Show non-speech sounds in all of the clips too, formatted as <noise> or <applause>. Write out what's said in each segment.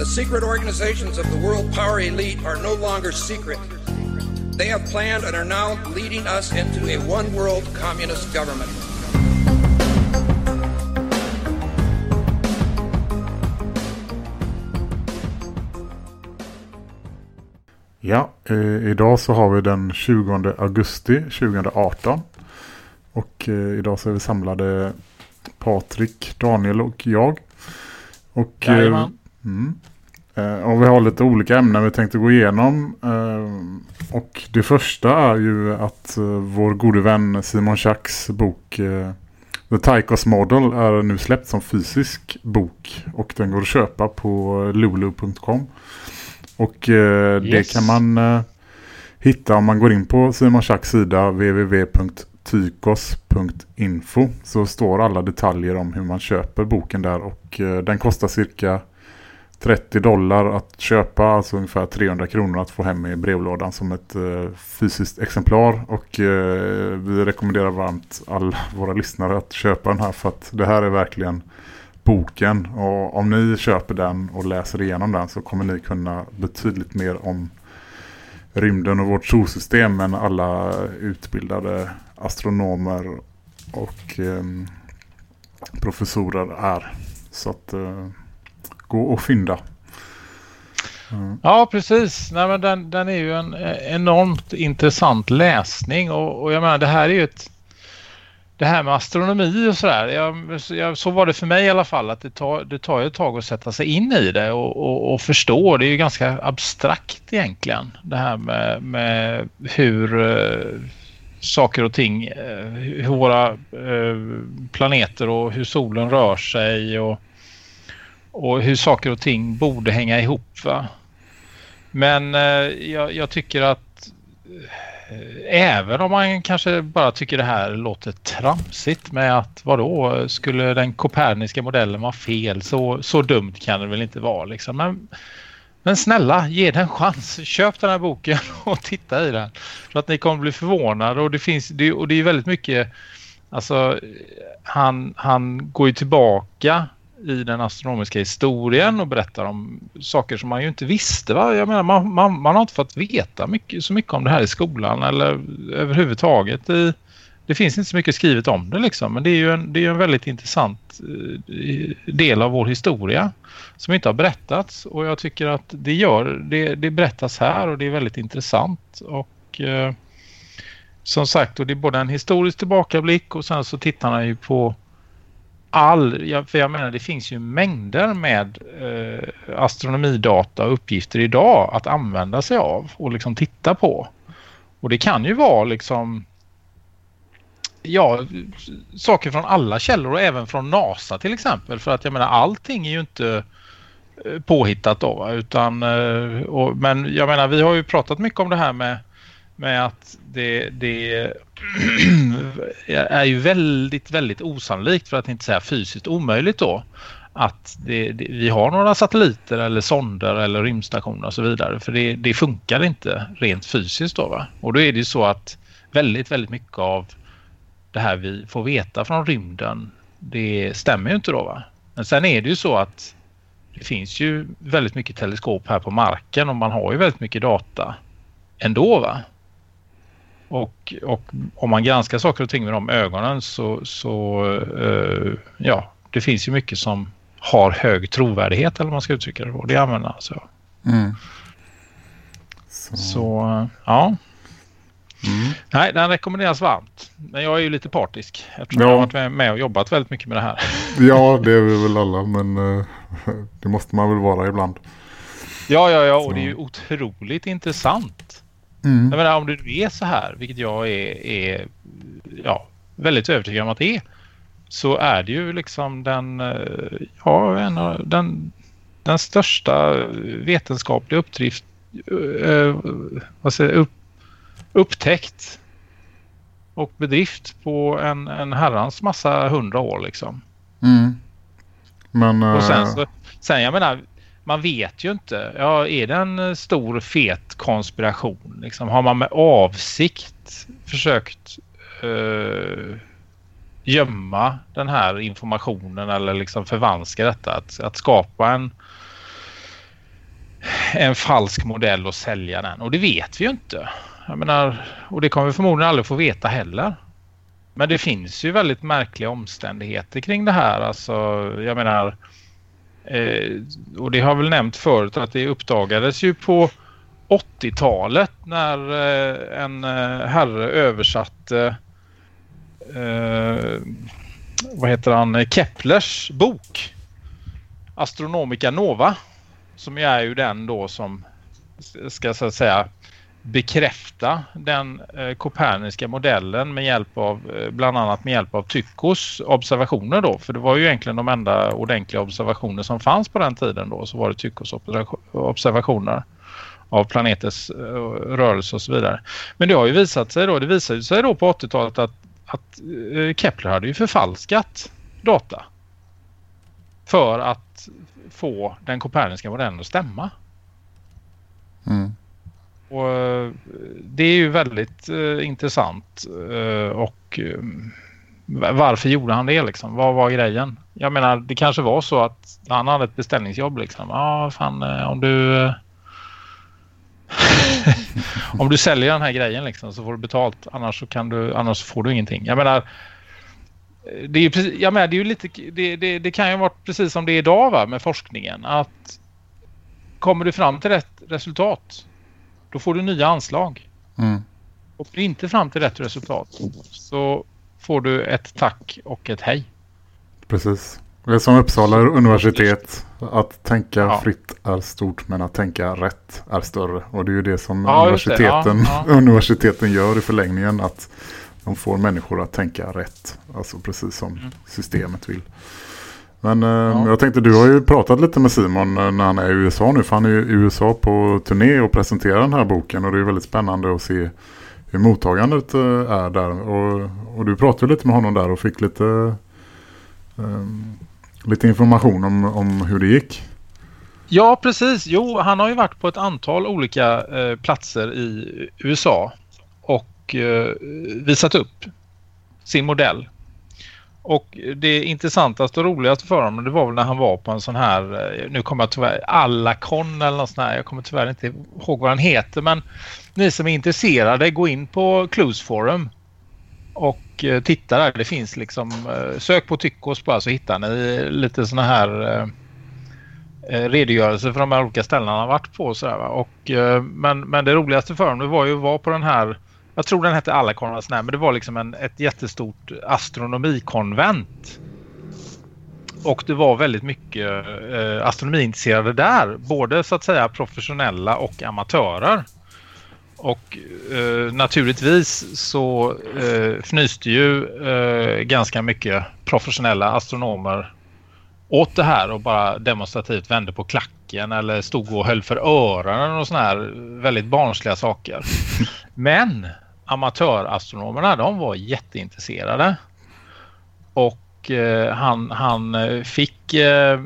The secret organizations of the world power elite are no longer secret. They have planned and are now leading us into a one world communist government. Ja, eh, idag så har vi den 20 augusti 2018. Och eh, idag så är vi samlade Patrik, Daniel och jag. Och, eh, mm, och vi har lite olika ämnen vi tänkte gå igenom. Eh, och det första är ju att eh, vår gode vän Simon Schacks bok eh, The Tychos Model är nu släppt som fysisk bok. Och den går att köpa på lulu.com. Och eh, yes. det kan man eh, hitta om man går in på Simon Schacks sida www.tykos.info så står alla detaljer om hur man köper boken där och eh, den kostar cirka 30 dollar att köpa, alltså ungefär 300 kronor att få hem i brevlådan som ett eh, fysiskt exemplar och eh, vi rekommenderar varmt alla <laughs> våra lyssnare att köpa den här för att det här är verkligen boken och om ni köper den och läser igenom den så kommer ni kunna betydligt mer om rymden och vårt solsystem än alla utbildade astronomer och eh, professorer är. Så att eh, gå och fynda. Mm. Ja, precis. Nej, men den, den är ju en eh, enormt intressant läsning och, och jag menar det här är ju ett det här med astronomi och sådär. Jag, jag, så var det för mig i alla fall att det tar, det tar ett tag att sätta sig in i det och, och, och förstå. Det är ju ganska abstrakt egentligen. Det här med, med hur eh, saker och ting, eh, hur våra eh, planeter och hur solen rör sig och, och hur saker och ting borde hänga ihop. Va? Men eh, jag, jag tycker att eh, även om man kanske bara tycker det här låter tramsigt med att vadå, skulle den koperniska modellen vara fel så, så dumt kan det väl inte vara liksom. Men, men snälla, ge den en chans. Köp den här boken <laughs> och titta i den. För att ni kommer bli förvånade och det finns, det, och det är väldigt mycket, alltså han, han går ju tillbaka i den astronomiska historien och berättar om saker som man ju inte visste. Va? Jag menar, man, man, man har inte fått veta mycket, så mycket om det här i skolan eller överhuvudtaget. I, det finns inte så mycket skrivet om det liksom, men det är ju en, det är en väldigt intressant eh, del av vår historia som inte har berättats och jag tycker att det gör, det, det berättas här och det är väldigt intressant och eh, som sagt, och det är både en historisk tillbakablick och sen så tittar han ju på all, för jag menar det finns ju mängder med eh, astronomidata och uppgifter idag att använda sig av och liksom titta på. Och det kan ju vara liksom ja, saker från alla källor och även från NASA till exempel. För att jag menar allting är ju inte eh, påhittat då utan eh, och, men jag menar vi har ju pratat mycket om det här med med att det, det <clears throat> är ju väldigt, väldigt osannolikt för att inte säga fysiskt omöjligt då att det, det, vi har några satelliter eller sonder eller rymdstationer och så vidare. För det, det funkar inte rent fysiskt då va? Och då är det ju så att väldigt, väldigt mycket av det här vi får veta från rymden det stämmer ju inte då va? Men sen är det ju så att det finns ju väldigt mycket teleskop här på marken och man har ju väldigt mycket data ändå va? Och, och om man granskar saker och ting med de ögonen så, så uh, ja, det finns ju mycket som har hög trovärdighet eller man ska uttrycka det. Och det använder alltså. Mm. Så. så. ja. Mm. Nej, den rekommenderas varmt. Men jag är ju lite partisk eftersom ja. jag har varit med och jobbat väldigt mycket med det här. <laughs> Ja, det är vi väl alla, men uh, <laughs> det måste man väl vara ibland. Ja, ja, ja, och så. det är ju otroligt intressant. Mm. Jag menar, om det är så här, vilket jag är, är ja, väldigt övertygad om att det är, så är det ju liksom den, eh, ja, en av, den, den största vetenskapliga uppdrift, uh, vad säger, upp, upptäckt och bedrift på en, en herrans massa hundra år liksom. Mm. Men, och sen, så, sen jag menar, man vet ju inte. Ja, är det en eh, stor fet konspiration? Liksom, har man med avsikt försökt uh, gömma den här informationen eller liksom förvanska detta? Att, att skapa en en falsk modell och sälja den. Och det vet vi ju inte. Jag menar, och det kommer vi förmodligen aldrig få veta heller. Men det finns ju väldigt märkliga omständigheter kring det här. Alltså, jag menar, eh, och det har väl nämnt förut att det uppdagades ju på 80-talet när eh, en eh, herre översatte eh, vad heter han, Keplers bok Astronomica Nova som är ju den då som ska så att säga bekräfta den eh, koperniska modellen med hjälp av eh, bland annat med hjälp av Tychos observationer då för det var ju egentligen de enda ordentliga observationer som fanns på den tiden då så var det Tychos observationer av planeters eh, rörelse och så vidare. Men det har ju visat sig då, det visade sig då på 80-talet att, att eh, Kepler hade ju förfalskat data för att få den koperniska modellen att stämma. Mm. Och eh, Det är ju väldigt uh, intressant uh, och uh, varför gjorde han det liksom? Vad var grejen? Jag menar det kanske var så att han hade ett beställningsjobb liksom. Ja ah, fan om du <laughs> om du säljer den här grejen liksom så får du betalt annars så kan du annars får du ingenting. Jag menar det är ju precis, jag menar, det är ju lite det, det, det kan ju vara precis som det är idag va, med forskningen att kommer du fram till rätt resultat då får du nya anslag. Mm. Och du inte fram till rätt resultat så får du ett tack och ett hej. Precis. Det är som Uppsala universitet. Att tänka ja. fritt är stort men att tänka rätt är större. Och det är ju det som ja, universiteten, det. Ja, <laughs> universiteten gör i förlängningen. Att de får människor att tänka rätt. Alltså precis som mm. systemet vill. Men eh, ja. jag tänkte, du har ju pratat lite med Simon eh, när han är i USA nu. För han är i USA på turné och presenterar den här boken. Och det är väldigt spännande att se hur mottagandet eh, är där. Och, och du pratade lite med honom där och fick lite, um, lite information om, om hur det gick. Ja, precis. Jo, han har ju varit på ett antal olika eh, platser i USA och eh, visat upp sin modell och det intressantaste och roligaste för honom det var väl när han var på en sån här, eh, nu kommer jag tyvärr, Allacon eller något sånt här, jag kommer tyvärr inte ihåg vad den heter men ni som är intresserade gå in på Clues Forum och eh, titta där. Det finns liksom, eh, sök på Tyckos bara så hittar ni lite såna här redogörelser för de här olika ställena han har varit på. Så och, men, men det roligaste för honom var ju att vara på den här jag tror den hette Alla men det var liksom en, ett jättestort astronomikonvent. Och det var väldigt mycket eh, astronomiintresserade där, både så att säga professionella och amatörer. Och eh, naturligtvis så eh, fnyste ju eh, ganska mycket professionella astronomer åt det här och bara demonstrativt vände på klacken eller stod och höll för öronen och sådana här väldigt barnsliga saker. <laughs> Men amatörastronomerna de var jätteintresserade. Och eh, han, han eh, fick eh,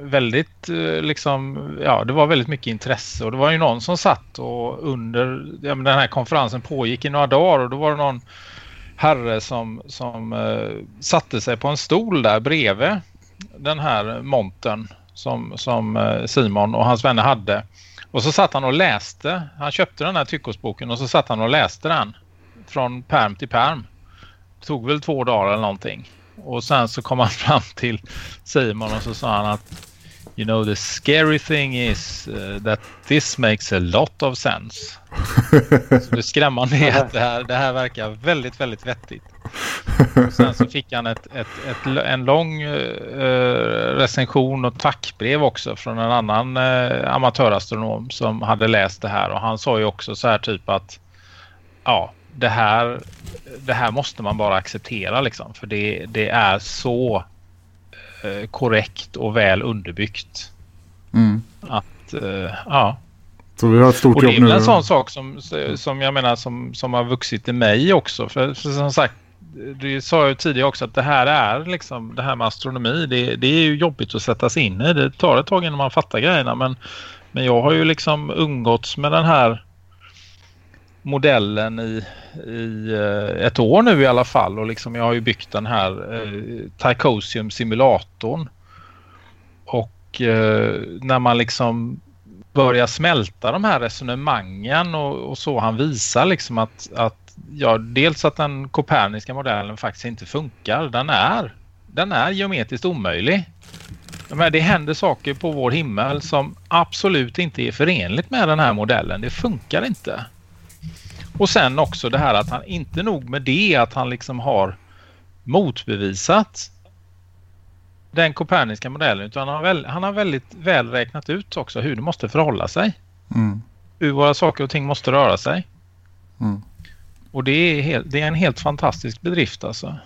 väldigt eh, liksom, ja det var väldigt mycket intresse och det var ju någon som satt och under, ja, den här konferensen pågick i några dagar och då var det någon herre som, som eh, satte sig på en stol där bredvid den här monten som, som eh, Simon och hans vänner hade. Och så satt han och läste. Han köpte den här tyckosboken och så satt han och läste den från perm till perm. Det tog väl två dagar eller någonting. Och sen så kom han <laughs> fram till Simon och så sa han att You know the scary thing is uh, that this makes a lot of sense. <laughs> så det skrämmande är att det här, det här verkar väldigt, väldigt vettigt. Och sen så fick han ett, ett, ett en lång uh, recension och tackbrev också från en annan uh, amatörastronom som hade läst det här och han sa ju också så här typ att ja, det här, det här måste man bara acceptera liksom. För det, det är så eh, korrekt och väl underbyggt. Mm. Att, uh, ja. Så vi har ett stort och det är väl en sån sak som, som jag menar som, som har vuxit i mig också. För, för som sagt, det sa jag tidigare också att det här är liksom det här med astronomi. Det, det är ju jobbigt att sätta sig in i. Det tar ett tag innan man fattar grejerna. Men, men jag har ju liksom umgåtts med den här modellen i, i eh, ett år nu i alla fall och liksom jag har ju byggt den här eh, Tycosium simulatorn och eh, när man liksom börjar smälta de här resonemangen och, och så han visar liksom att, att ja, dels att den koperniska modellen faktiskt inte funkar. Den är, den är geometriskt omöjlig. Men det händer saker på vår himmel som absolut inte är förenligt med den här modellen. Det funkar inte. Och sen också det här att han inte nog med det att han liksom har motbevisat den koperniska modellen utan han har, väl, han har väldigt väl räknat ut också hur det måste förhålla sig. Mm. Hur våra saker och ting måste röra sig. Mm. Och det är, helt, det är en helt fantastisk bedrift alltså.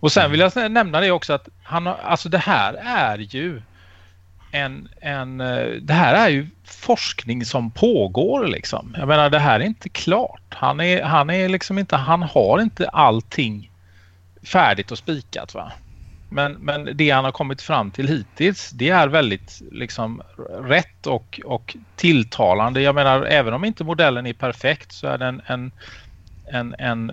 Och sen vill jag nämna det också att han har, alltså det här är ju en, en, eh, det här är ju forskning som pågår liksom. Jag menar det här är inte klart. Han är, han är liksom inte, han har inte allting färdigt och spikat va. Men, men det han har kommit fram till hittills det är väldigt liksom rätt och, och tilltalande. Jag menar även om inte modellen är perfekt så är den en, en, en,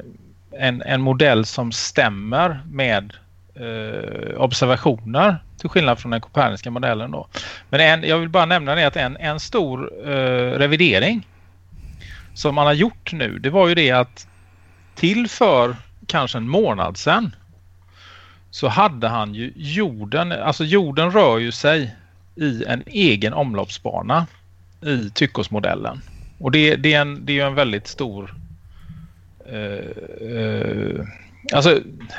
en, en modell som stämmer med eh, observationer till skillnad från den koperniska modellen. Då. Men en, jag vill bara nämna det att en, en stor eh, revidering som man har gjort nu det var ju det att till för kanske en månad sedan så hade han ju jorden, alltså jorden rör ju sig i en egen omloppsbana i Tychosmodellen. Och det, det, är en, det är ju en väldigt stor eh, eh, Alltså,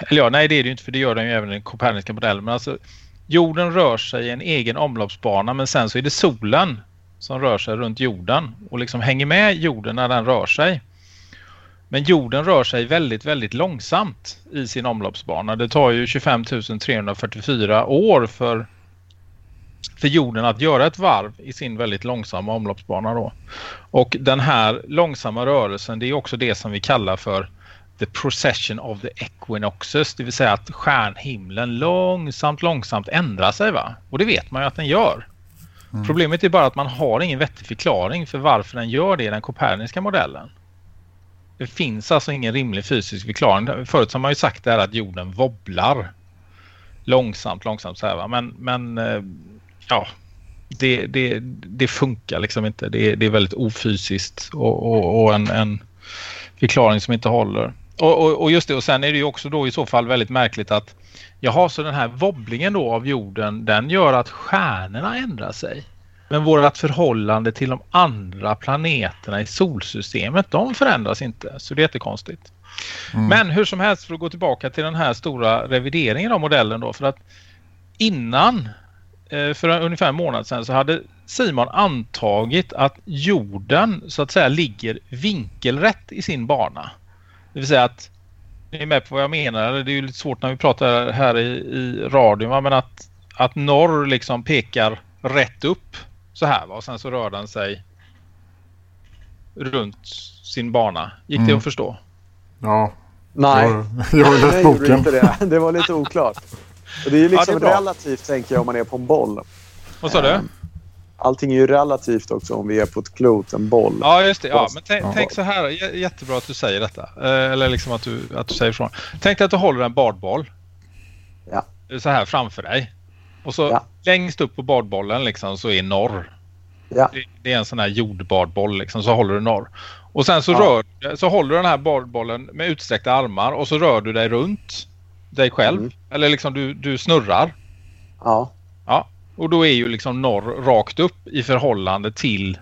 eller ja, nej det är det ju inte för det gör den ju även i den koperniska modellen. Men alltså jorden rör sig i en egen omloppsbana men sen så är det solen som rör sig runt jorden och liksom hänger med jorden när den rör sig. Men jorden rör sig väldigt, väldigt långsamt i sin omloppsbana. Det tar ju 25 344 år för, för jorden att göra ett varv i sin väldigt långsamma omloppsbana då. Och den här långsamma rörelsen det är också det som vi kallar för the procession of the equinoxes, det vill säga att stjärnhimlen långsamt, långsamt ändrar sig va? Och det vet man ju att den gör. Mm. Problemet är bara att man har ingen vettig förklaring för varför den gör det i den koperniska modellen. Det finns alltså ingen rimlig fysisk förklaring. Förut har man ju sagt det här att jorden wobblar långsamt, långsamt så här va? Men, men eh, ja, det, det, det funkar liksom inte. Det, det är väldigt ofysiskt och, och, och en, en förklaring som inte håller. Och, och, och, just det, och sen är det ju också då i så fall väldigt märkligt att jaha, så den här wobblingen då av jorden den gör att stjärnorna ändrar sig. Men vårt förhållande till de andra planeterna i solsystemet de förändras inte. Så det är jättekonstigt. Mm. Men hur som helst för att gå tillbaka till den här stora revideringen av modellen då. För att innan, eh, för ungefär en månad sedan så hade Simon antagit att jorden så att säga ligger vinkelrätt i sin bana. Det vill säga att ni är med på vad jag menar. Det är ju lite svårt när vi pratar här i, i radion. Men att, att norr liksom pekar rätt upp så här. Va? Och sen så rör den sig runt sin bana. Gick mm. det att förstå? Ja. Nej, jag, jag har läst boken. Inte det. det var lite oklart. <laughs> Och det är ju liksom ja, det är relativt tänker jag om man är på en boll. Vad sa du? Allting är ju relativt också om vi är på ett klot, en boll. Ja, just det. Ja, men tänk, tänk så här. Jättebra att du säger detta. Eh, eller liksom att du, att du säger ifrån. Tänk dig att du håller en badboll. Ja. Så här framför dig. Och så ja. längst upp på badbollen liksom så är norr. Ja. Det, det, är en sån här jordbadboll liksom. Så håller du norr. Och sen så, ja. rör, så håller du den här badbollen med utsträckta armar och så rör du dig runt dig själv. Mm. Eller liksom du, du snurrar. Ja. Ja. Och då är ju liksom norr rakt upp i förhållande till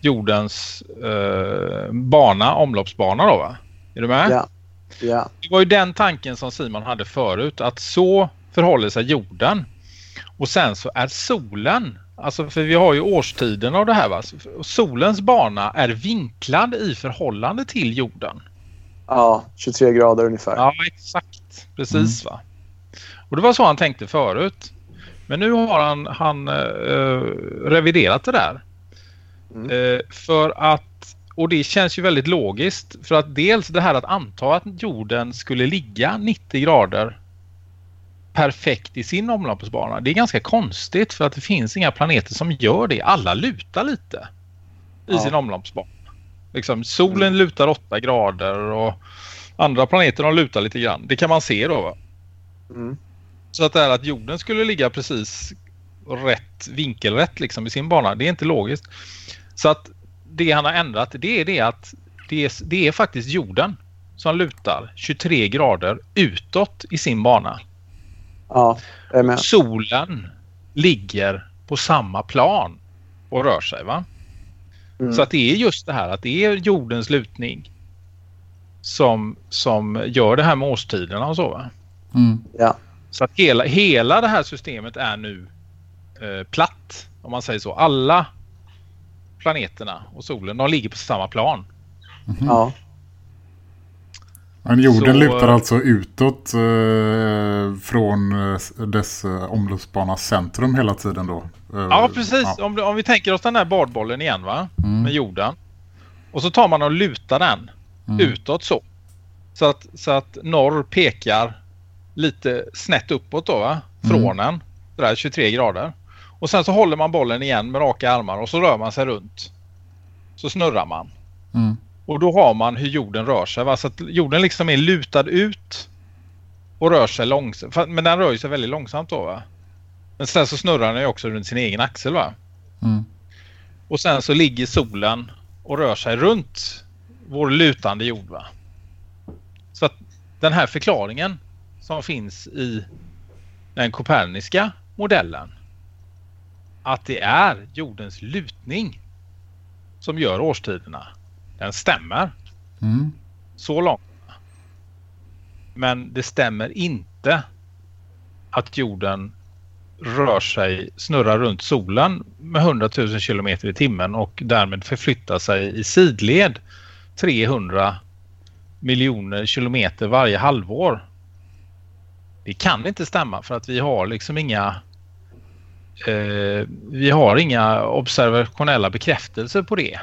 jordens eh, bana, omloppsbana då va? Är du med? Ja. ja. Det var ju den tanken som Simon hade förut att så förhåller sig jorden. Och sen så är solen, alltså för vi har ju årstiden av det här va? Solens bana är vinklad i förhållande till jorden. Ja, 23 grader ungefär. Ja, exakt. Precis mm. va. Och det var så han tänkte förut. Men nu har han, han uh, reviderat det där. Mm. Uh, för att, och det känns ju väldigt logiskt. För att dels det här att anta att jorden skulle ligga 90 grader perfekt i sin omloppsbana. Det är ganska konstigt för att det finns inga planeter som gör det. Alla lutar lite i ja. sin omloppsbana. Liksom, solen mm. lutar 8 grader och andra planeter de lutar lite grann. Det kan man se då. Va? Mm. Så att det är att jorden skulle ligga precis rätt vinkelrätt liksom i sin bana. Det är inte logiskt. Så att det han har ändrat det är det att det är, det är faktiskt jorden som lutar 23 grader utåt i sin bana. Ja, med. Solen ligger på samma plan och rör sig va? Mm. Så att det är just det här att det är jordens lutning som, som gör det här med årstiderna och så va? Mm. Ja. Så att hela, hela det här systemet är nu eh, platt om man säger så. Alla planeterna och solen de ligger på samma plan. Mm. Ja. Men jorden så, lutar alltså utåt eh, från eh, dess eh, omloppsbanas centrum hela tiden då? Eh, ja, precis. Ja. Om, om vi tänker oss den här badbollen igen va? Mm. Med jorden. Och så tar man och lutar den mm. utåt så. Så att, så att norr pekar lite snett uppåt då va? Från mm. en. Där 23 grader. Och sen så håller man bollen igen med raka armar och så rör man sig runt. Så snurrar man. Mm. Och då har man hur jorden rör sig. Va? Så att jorden liksom är lutad ut och rör sig långsamt. Men den rör sig väldigt långsamt då va? Men sen så snurrar den ju också runt sin egen axel va? Mm. Och sen så ligger solen och rör sig runt vår lutande jord va? Så att den här förklaringen som finns i den koperniska modellen att det är jordens lutning som gör årstiderna den stämmer. Mm. Så långt. Men det stämmer inte att jorden rör sig, snurrar runt solen med 100 000 kilometer i timmen och därmed förflyttar sig i sidled 300 miljoner kilometer varje halvår. Det kan inte stämma för att vi har liksom inga eh, vi har inga observationella bekräftelser på det.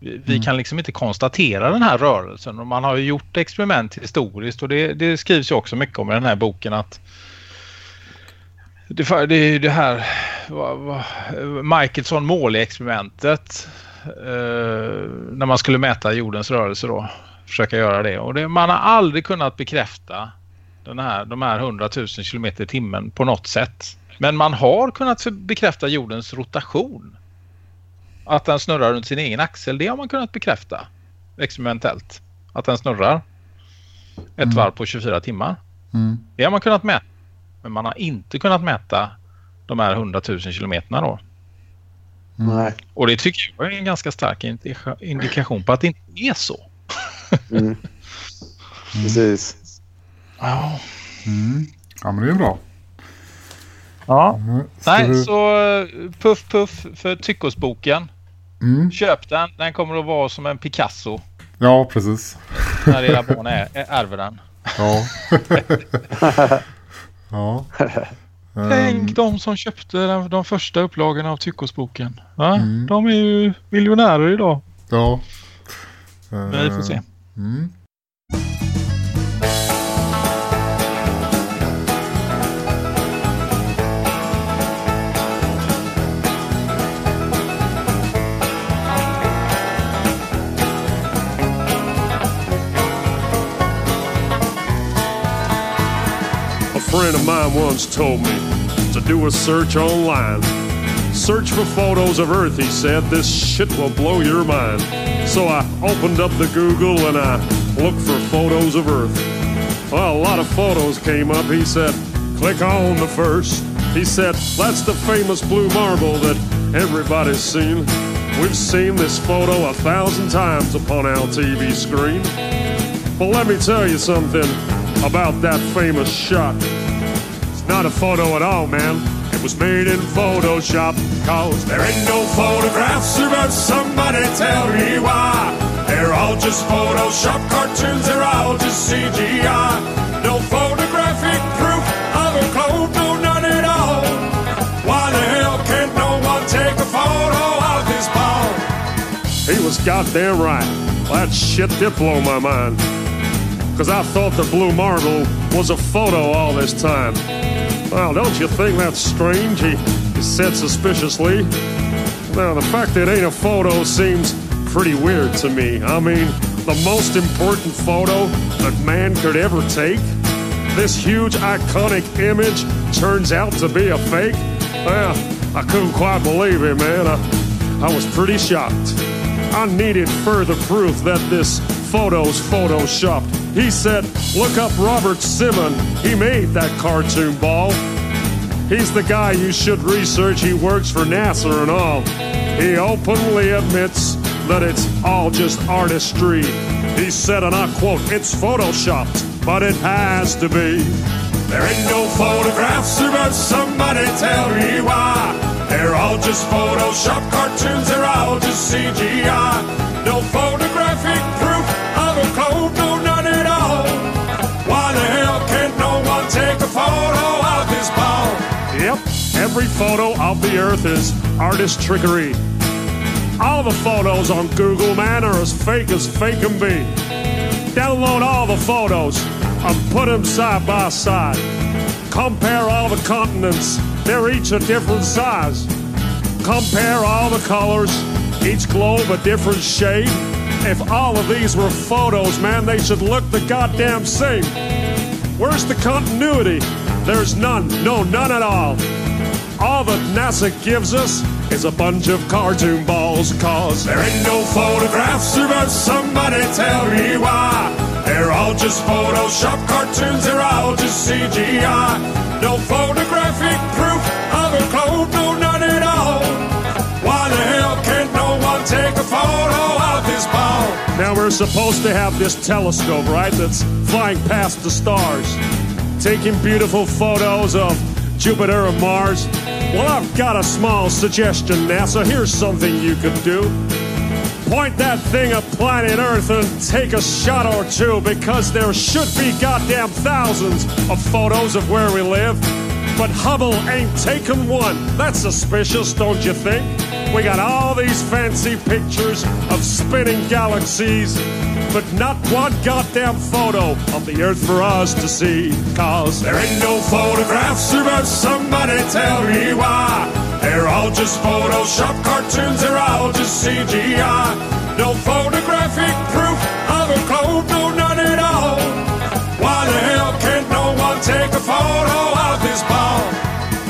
Vi mm. kan liksom inte konstatera den här rörelsen och man har ju gjort experiment historiskt och det, det skrivs ju också mycket om i den här boken att det, det är det här Michelson Morley-experimentet eh, när man skulle mäta jordens rörelse då. Försöka göra det och det, man har aldrig kunnat bekräfta den här, de här 100 000 kilometer i timmen på något sätt. Men man har kunnat bekräfta jordens rotation att den snurrar runt sin egen axel, det har man kunnat bekräfta experimentellt. Att den snurrar ett mm. varv på 24 timmar. Mm. Det har man kunnat mäta. Men man har inte kunnat mäta de här 100 000 kilometerna då. Nej. Och det tycker jag är en ganska stark indikation på att det inte är så. Mm. <laughs> Precis. Ja. Mm. Ja, men det är bra. Ja. Nej, du... så eh, puff puff för Tyckosboken. Mm. Köp den. Den kommer att vara som en Picasso. Ja, precis. När era barn är, ärver den. Ja. <laughs> ja. <laughs> Tänk um... de som köpte den, de första upplagorna av Tyckosboken. Mm. De är ju miljonärer idag. Ja. Men vi får se. Mm. Friend of mine once told me to do a search online. Search for photos of Earth, he said. This shit will blow your mind. So I opened up the Google and I looked for photos of Earth. Well, a lot of photos came up. He said, click on the first. He said, that's the famous blue marble that everybody's seen. We've seen this photo a thousand times upon our TV screen. But let me tell you something about that famous shot. It's not a photo at all, man. It was made in Photoshop. Cause there ain't no photographs around. somebody tell me why. They're all just Photoshop cartoons, they're all just CGI. No photographic proof of a clone, no, none at all. Why the hell can't no one take a photo of this ball? He was goddamn right. That shit did blow my mind. Because I thought the Blue Marble was a photo all this time. Well, don't you think that's strange? He, he said suspiciously. Now, the fact that it ain't a photo seems pretty weird to me. I mean, the most important photo that man could ever take? This huge iconic image turns out to be a fake? Well, I couldn't quite believe it, man. I, I was pretty shocked. I needed further proof that this photo's photoshopped. He said, look up Robert Simon. He made that cartoon ball. He's the guy you should research. He works for NASA and all. He openly admits that it's all just artistry. He said, and I quote, it's photoshopped, but it has to be. There ain't no photographs, but somebody tell me why. They're all just Photoshop cartoons, they're all just CGI. No photographic take a photo of this ball? Yep, every photo of the Earth is artist trickery. All the photos on Google, man, are as fake as fake can be. Download all the photos and put them side by side. Compare all the continents, they're each a different size. Compare all the colors, each globe a different shade. If all of these were photos, man, they should look the goddamn same. Where's the continuity? There's none, no, none at all. All that NASA gives us is a bunch of cartoon balls, cause there ain't no photographs, but somebody tell me why. They're all just Photoshop cartoons, they're all just CGI. No photographic proof of a clone, no, none at all. Why the hell can't no one take a photo? Now we're supposed to have this telescope, right, that's flying past the stars, taking beautiful photos of Jupiter and Mars. Well, I've got a small suggestion, NASA. Here's something you could do. Point that thing at planet Earth and take a shot or two because there should be goddamn thousands of photos of where we live. But Hubble ain't taken one. That's suspicious, don't you think? We got all these fancy pictures of spinning galaxies, but not one goddamn photo of the Earth for us to see. Cause there ain't no photographs, but somebody tell me why. They're all just Photoshop cartoons, they're all just CGI. No photographic proof of a clone, no, none at all. Why the hell can't no one take a photo?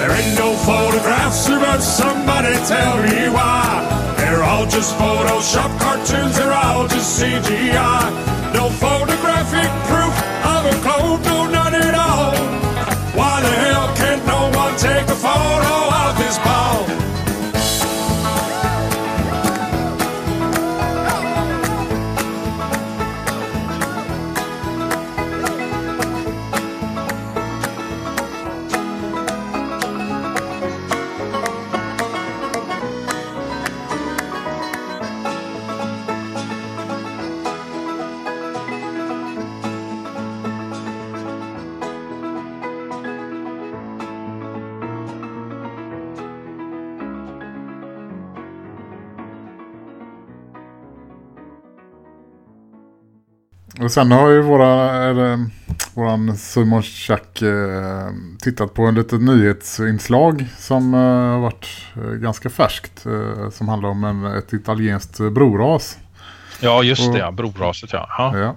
There ain't no photographs, but somebody tell me why. They're all just Photoshop cartoons, they're all just CGI. No photographic proof of a clone, no, none at all. Why the hell can't no one take a photo of this ball? Och sen har ju våra, eller, våran Simon Schack eh, tittat på en litet nyhetsinslag som eh, har varit eh, ganska färskt. Eh, som handlar om en, ett italienskt broras. Ja, just Och- det. Ja. Broraset, ja. ja. Ja.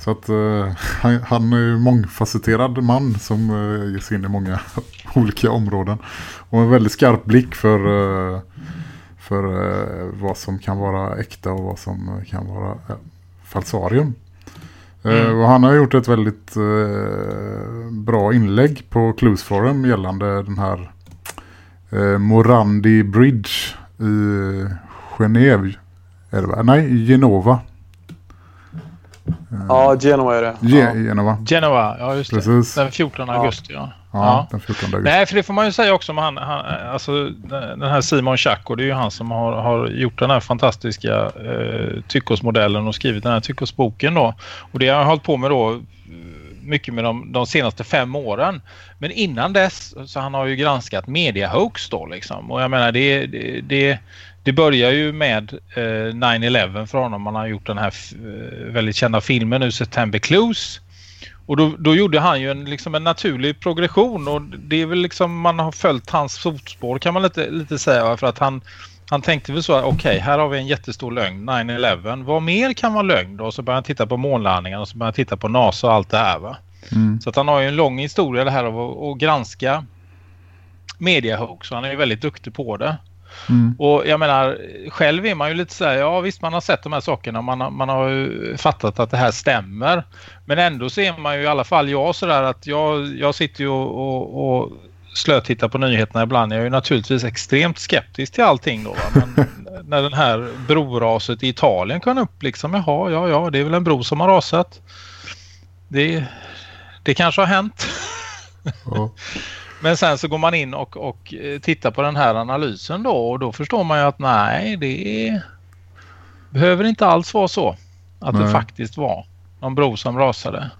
Så att eh, han, han är ju mångfacetterad man som uh, ger sig in i många <laughs> olika områden. Och en väldigt skarp blick för, eh, för eh, vad som kan vara äkta och vad som kan vara uh, falsarium. Eh, och han har gjort ett väldigt eh, bra inlägg på Clues Forum gällande den här eh, Morandi Bridge i Genève. Är det? Nej, Genova. Ja, Genova är det. Ge- Ja. Genova. Genova, ja just Precis. det. Den 14 augusti, ja. Ja, den 14 augusti. Nej, för det får man ju säga också om han, han alltså den här Simon Schack och det är ju han som har, har gjort den här fantastiska eh, tyckosmodellen och skrivit den här tyckosboken då. Och det har han hållit på med då eh, mycket med de, de, senaste fem åren. Men innan dess så han har ju granskat media hoax då liksom. Och jag menar det, det, det, det börjar ju med eh, 9-11 för honom. Man har gjort den här eh, väldigt kända filmen nu September Clues. Och då, då, gjorde han ju en, liksom en naturlig progression och det är väl liksom man har följt hans fotspår kan man lite, lite säga för att han han tänkte väl så att okej, okay, här har vi en jättestor lögn, 9-11. Vad mer kan vara lögn då? Och så börjar han titta på månlandningen och så börjar han titta på NASA och allt det här va. Mm. Så att han har ju en lång historia det här av att, att granska mediahoax. Så han är ju väldigt duktig på det. Mm. Och jag menar, själv är man ju lite så här, ja visst man har sett de här sakerna, man, har, man har ju fattat att det här stämmer. Men ändå ser man ju i alla fall jag sådär att jag, jag sitter ju och, och, och slötittar på nyheterna ibland. Jag är ju naturligtvis extremt skeptisk till allting då. Men <laughs> när den här broraset i Italien kom upp liksom, jaha, ja, ja, det är väl en bro som har rasat. Det, det kanske har hänt. Ja. <laughs> Men sen så går man in och, och eh, tittar på den här analysen då och då förstår man ju att nej, det behöver inte alls vara så. Att nej. det faktiskt var någon bro som rasade.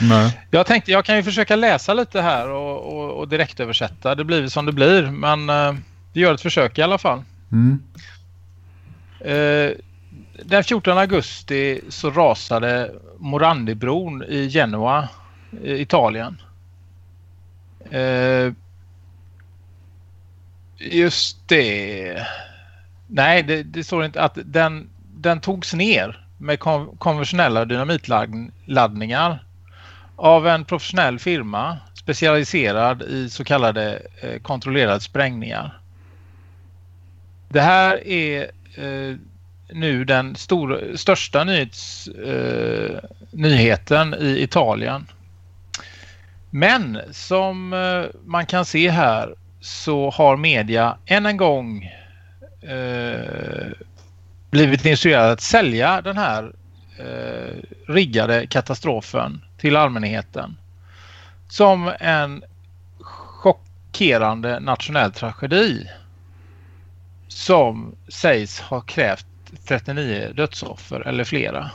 Nej. Jag tänkte jag kan ju försöka läsa lite här och, och, och direkt översätta. Det blir som det blir men uh, vi gör ett försök i alla fall. Mm. Uh, den 14 augusti så rasade Morandibron i Genua, i Italien. Uh, just det. Nej, det, det står inte att den, den togs ner med konventionella dynamitladdningar av en professionell firma specialiserad i så kallade eh, kontrollerade sprängningar. Det här är eh, nu den stor, största nyhets, eh, nyheten i Italien. Men som eh, man kan se här så har media än en gång eh, blivit instruerad att sälja den här eh, riggade katastrofen till allmänheten som en chockerande nationell tragedi som sägs ha krävt 39 dödsoffer eller flera.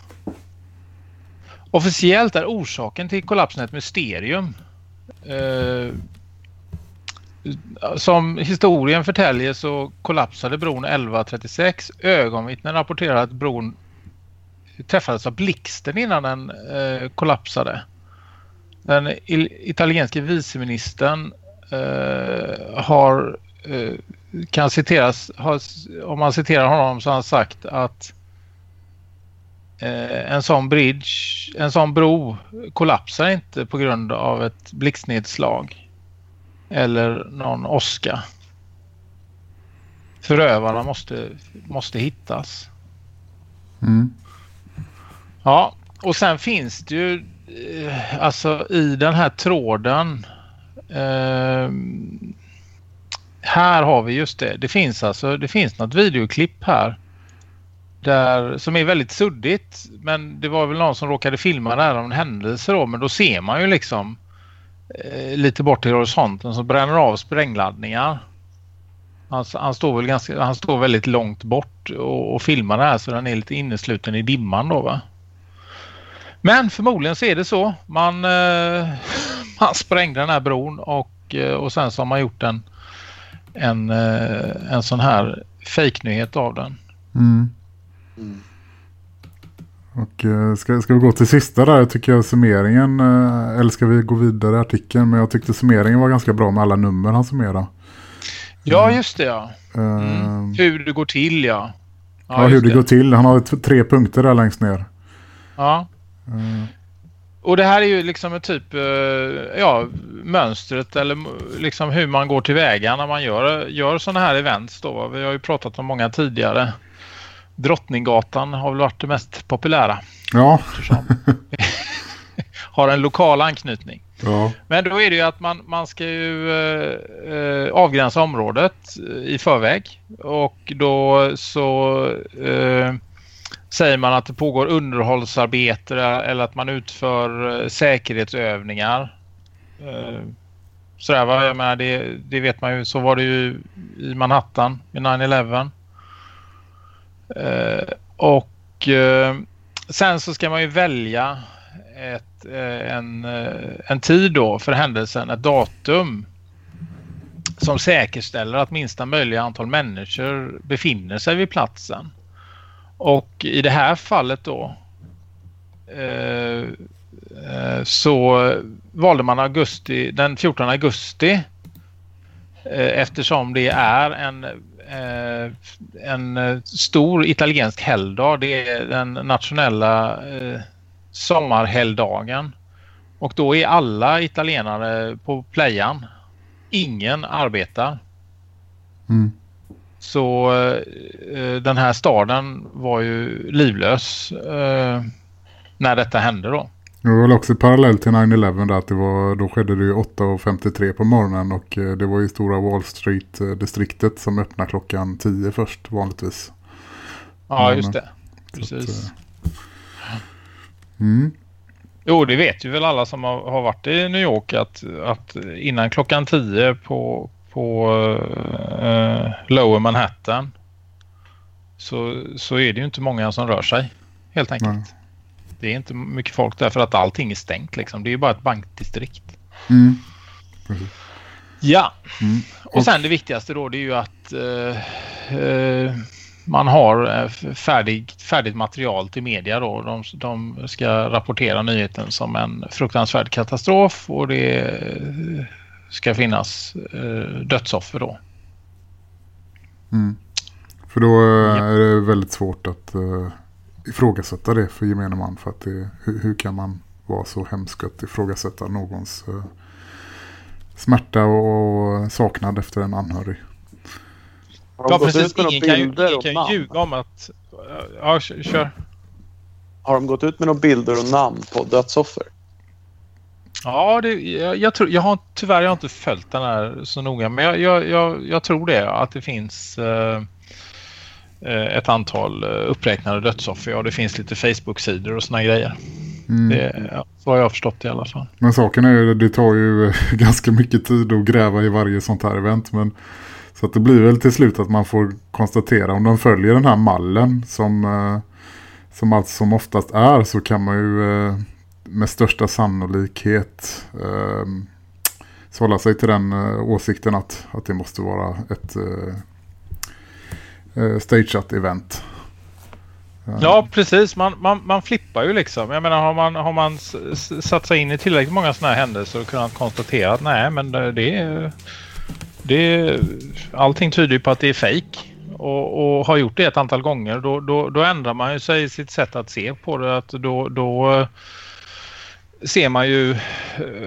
Officiellt är orsaken till kollapsen ett mysterium. Eh, som historien förtäljer så kollapsade bron 1136. Ögonvittnen rapporterar att bron träffades av blixten innan den eh, kollapsade. Den italienske viceministern eh, har eh, kan citeras, har, om man citerar honom så har han sagt att eh, en sån bridge, en sån bro kollapsar inte på grund av ett blixtnedslag eller någon åska. Förövarna måste, måste hittas. Mm. Ja, och sen finns det ju eh, alltså i den här tråden. Eh, här har vi just det. Det finns alltså det finns något videoklipp här. Där, som är väldigt suddigt. Men det var väl någon som råkade filma det här om en händelse då. Men då ser man ju liksom eh, lite bort till horisonten som bränner av sprängladdningar. Han, han, står väl ganska, han står väldigt långt bort och, och filmar det här så den är lite innesluten i dimman då va. Men förmodligen så är det så. Man, eh, <laughs> man sprängde den här bron och, eh, och sen så har man gjort en, en, eh, en sån här fejknyhet av den. Mm. Mm. Och eh, ska, ska vi gå till sista där tycker jag summeringen, eller ska vi gå vidare i artikeln? Men jag tyckte summeringen var ganska bra med alla nummer han summerade. Ja, just det ja. Mm. Hur det går till ja. Ja, ja hur det, det, går till. Han har tre punkter där längst ner. Ja. Mm. Och det här är ju liksom ett typ, eh, ja, mönstret eller liksom hur man går tillväga när man gör, gör sådana här events då. Vi har ju pratat om många tidigare. Drottninggatan har väl varit det mest populära. Ja. <laughs> har en lokal anknytning. Ja. Men då är det ju att man, man ska ju eh, eh avgränsa området i förväg. Och då så eh, säger man att det pågår underhållsarbete eller att man utför eh, säkerhetsövningar. Eh, sådär va, jag menar, det, det vet man ju, så var det ju i Manhattan med 9-11. Eh, och eh, sen så ska man ju välja ett, eh, en, eh, en tid då för händelsen, ett datum som säkerställer att minsta möjliga antal människor befinner sig vid platsen. Och i det här fallet då eh, så valde man augusti, den 14 augusti eh, eftersom det är en, en stor italiensk helgdag. Det är den nationella sommarhelgdagen. Och då är alla italienare på playan. Ingen arbetar. Mm. Så eh, den här staden var ju livlös eh, när detta hände då. Det var väl också parallellt till 9-11 där att det var, då skedde det ju 8.53 på morgonen och eh, det var ju stora Wall Street-distriktet som öppnade klockan 10 först vanligtvis. Ja, just det. Precis. Att, Mm. Jo, det vet ju väl alla som har, varit i New York att, att innan klockan 10 på, på uh, Lower Manhattan så, så är det ju inte många som rör sig helt enkelt. Mm. Det är inte mycket folk där för att allting är stängt liksom. Det är ju bara ett bankdistrikt. Mm. Ja, mm. och sen det viktigaste då det är ju att uh, uh, man har eh, färdig, färdigt material till media då. De, de, ska rapportera nyheten som en fruktansvärd katastrof och det eh, ska finnas eh, dödsoffer då. Mm. För då eh, är det väldigt svårt att ifrågasätta det för gemene man. För att det, hur, hur, kan man vara så hemsk att ifrågasätta någons uh, smärta och saknad efter en anhörig? Har ja, med ingen kan, ingen kan ljuga om att... Ja, kör. Har de gått ut med några bilder och namn på dödsoffer? Ja, det, jag, jag, tror, jag har tyvärr jag har inte följt den här så noga. Men jag, jag, jag, jag tror det, att det finns eh, eh ett antal eh, uppräknade dödsoffer. Ja, det finns lite Facebook-sidor och såna grejer. Mm. Det, ja, så har jag förstått det i alla fall. Men saken är ju, det tar ju <laughs> ganska mycket tid att gräva i varje sånt här event. Men så att det blir väl till slut att man får konstatera om de följer den här mallen som, eh, som allt som oftast är så kan man ju eh, med största sannolikhet eh, hålla sig till den eh, åsikten att, att det måste vara ett eh, stageat event. Ja, precis. Man, man, man flippar ju liksom. Jag menar, har man, har man satt sig in i tillräckligt många sådana här händelser och kunnat konstatera att nej, men det är det, allting tyder ju på att det är fejk och, och, har gjort det ett antal gånger då, då, då ändrar man ju sig sitt sätt att se på det. Att då, då ser man ju eh,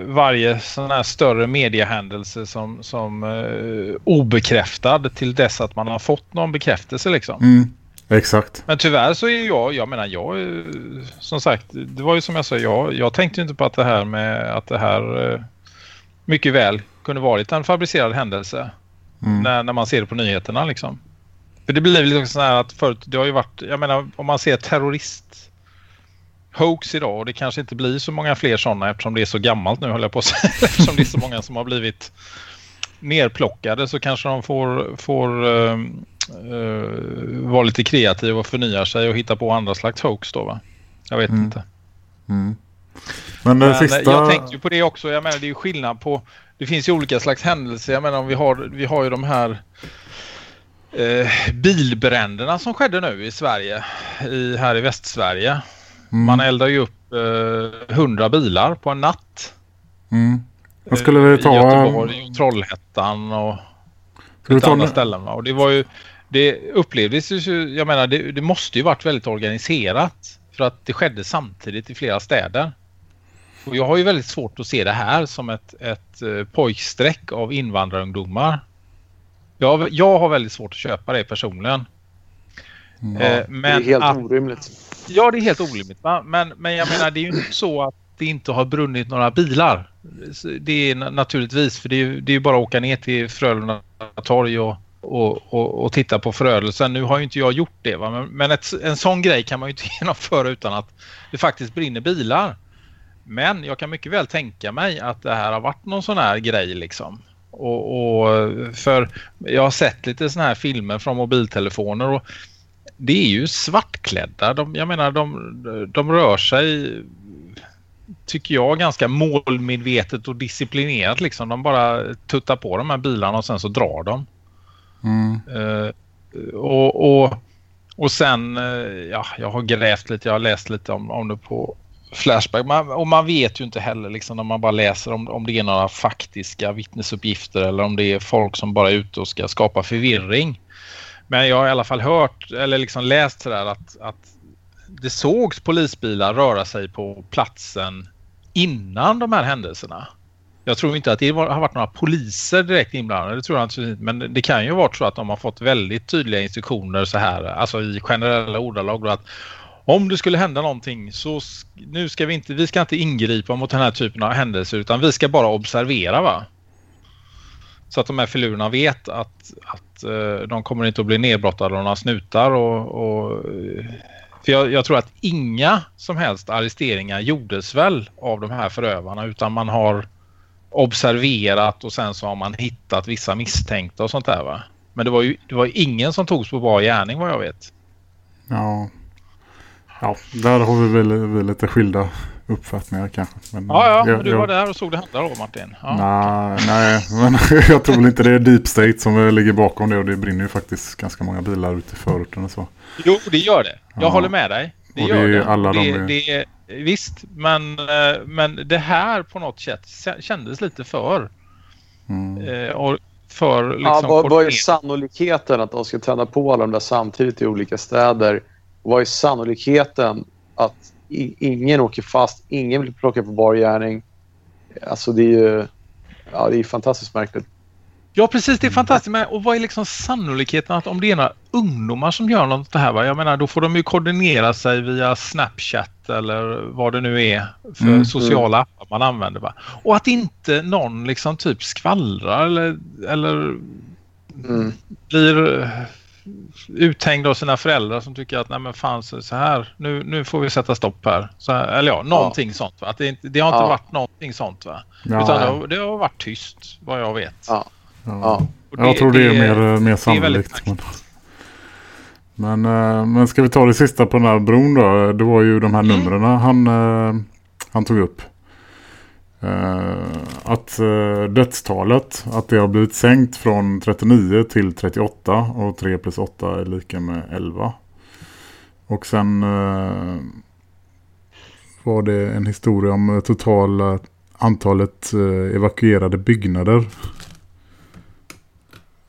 varje sån här större mediehändelse som, som uh, obekräftad till dess att man har fått någon bekräftelse liksom. Mm, exakt. Men tyvärr så är jag, jag menar jag, som sagt, det var ju som jag sa, jag, jag tänkte inte på att det här med att det här uh, mycket väl kunde varit en fabricerad händelse mm. när, när man ser det på nyheterna liksom. För det blir liksom så här att förut, det har ju varit, jag menar om man ser terrorist hoax idag och det kanske inte blir så många fler sådana eftersom det är så gammalt nu höll jag på att säga. <laughs> eftersom det är så många som har blivit nerplockade så kanske de får, får uh, uh, vara lite kreativa och förnya sig och hitta på andra slags hoax då va? Jag vet mm. inte. Mm. Men, Men sista... jag tänkte ju på det också. Jag menar det är ju skillnad på det finns ju olika slags händelser. Jag menar om vi har, vi har ju de här eh, bilbränderna som skedde nu i Sverige, i, här i Västsverige. Mm. Man eldar ju upp eh, 100 bilar på en natt. Mm. Vad skulle vi ta? I Göteborg, Trollhättan och lite andra ställen. Och det var ju, det upplevdes ju, jag menar det, det måste ju varit väldigt organiserat. För att det skedde samtidigt i flera städer. Och jag har ju väldigt svårt att se det här som ett, ett uh, pojksträck av invandrarungdomar. Jag, jag har väldigt svårt att köpa det personligen. Ja, eh, men det är helt att, orimligt. Ja, det är helt orimligt. Va? Men, men jag menar, det är ju inte så att det inte har brunnit några bilar. Det är naturligtvis, för det är, det är bara att åka ner till Frölunda torg och, och, och, och, titta på förödelsen. Nu har ju inte jag gjort det, va? men, men ett, en sån grej kan man ju inte <laughs> genomföra utan att det faktiskt brinner bilar. Men jag kan mycket väl tänka mig att det här har varit någon sån här grej liksom. Och, och för jag har sett lite såna här filmer från mobiltelefoner och det är ju svartklädda. De, jag menar de, de rör sig tycker jag, ganska målmedvetet och disciplinerat. Liksom. De bara tuttar på de här bilarna och sen så drar de. Mm. Uh, och, och, och sen, uh, ja, jag har grävt lite, jag har läst lite om, om det på Flashback. Man, och man vet ju inte heller liksom, när man bara läser om, om det är några faktiska vittnesuppgifter eller om det är folk som bara är ute och ska skapa förvirring. Men jag har i alla fall hört eller liksom läst sådär att, att det sågs polisbilar röra sig på platsen innan de här händelserna. Jag tror inte att det har varit några poliser direkt inblandade, det tror jag inte. Men det kan ju vara så att de har fått väldigt tydliga instruktioner så här, alltså i generella ordalag då att om det skulle hända någonting så nu ska vi inte, vi ska inte ingripa mot den här typen av händelser utan vi ska bara observera va. Så att de här filurerna vet att, att uh, de kommer inte att bli nedbrottade av några snutar och, och eh, för jag, jag, tror att inga som helst arresteringar gjordes väl av de här förövarna utan man har observerat och sen så har man hittat vissa misstänkta och sånt där va. Men det var ju det var ingen som togs på bra gärning vad jag vet. Ja, ja där har vi väl, väl lite skilda uppfattningar kanske. Men, ja, ja, jag, men du var där och såg det hända då Martin. Ja, nej, okay. nej, men <laughs> jag tror väl inte det är Deep State som ligger bakom det och det brinner ju faktiskt ganska många bilar ute i förorten och så. Jo, det gör det. Jag ja. håller med dig. Det och gör det. Alla det, de är... det visst, men, eh, men det här på något sätt kändes lite för... Mm. Eh, och för liksom ja, vad, vad är sannolikheten att de ska tända på alla de där samtidigt i olika städer? Vad är sannolikheten att ingen åker fast, ingen blir plockad på bar gärning? Alltså det är ju ja, det är fantastiskt märkligt. Ja, precis. Det är fantastiskt. Men, och vad är liksom sannolikheten att om det är några ungdomar som gör något det här? Va? Jag menar, då får de ju koordinera sig via Snapchat eller vad det nu är för mm, sociala mm. appar man använder. Va? Och att inte någon liksom typ skvallrar eller, eller mm. blir uthängd av sina föräldrar som tycker att nej men fan så här, nu, nu får vi sätta stopp här. Så här eller ja, någonting ja. sånt. Va? Att det, det har inte ja. varit någonting sånt va? Ja, Utan det har, det har, varit tyst vad jag vet. Ja. Ja. Det, jag tror det, det är mer, mer sannolikt. Men, men, äh, men ska vi ta det sista på den här bron då? Det var ju de här mm. numren han, äh, han tog upp. Uh, att uh, dödstalet att det har blivit sänkt från 39 till 38 och 3 plus 8 är lika med 11. Och sen uh, var det en historia om totala antalet evakuerade byggnader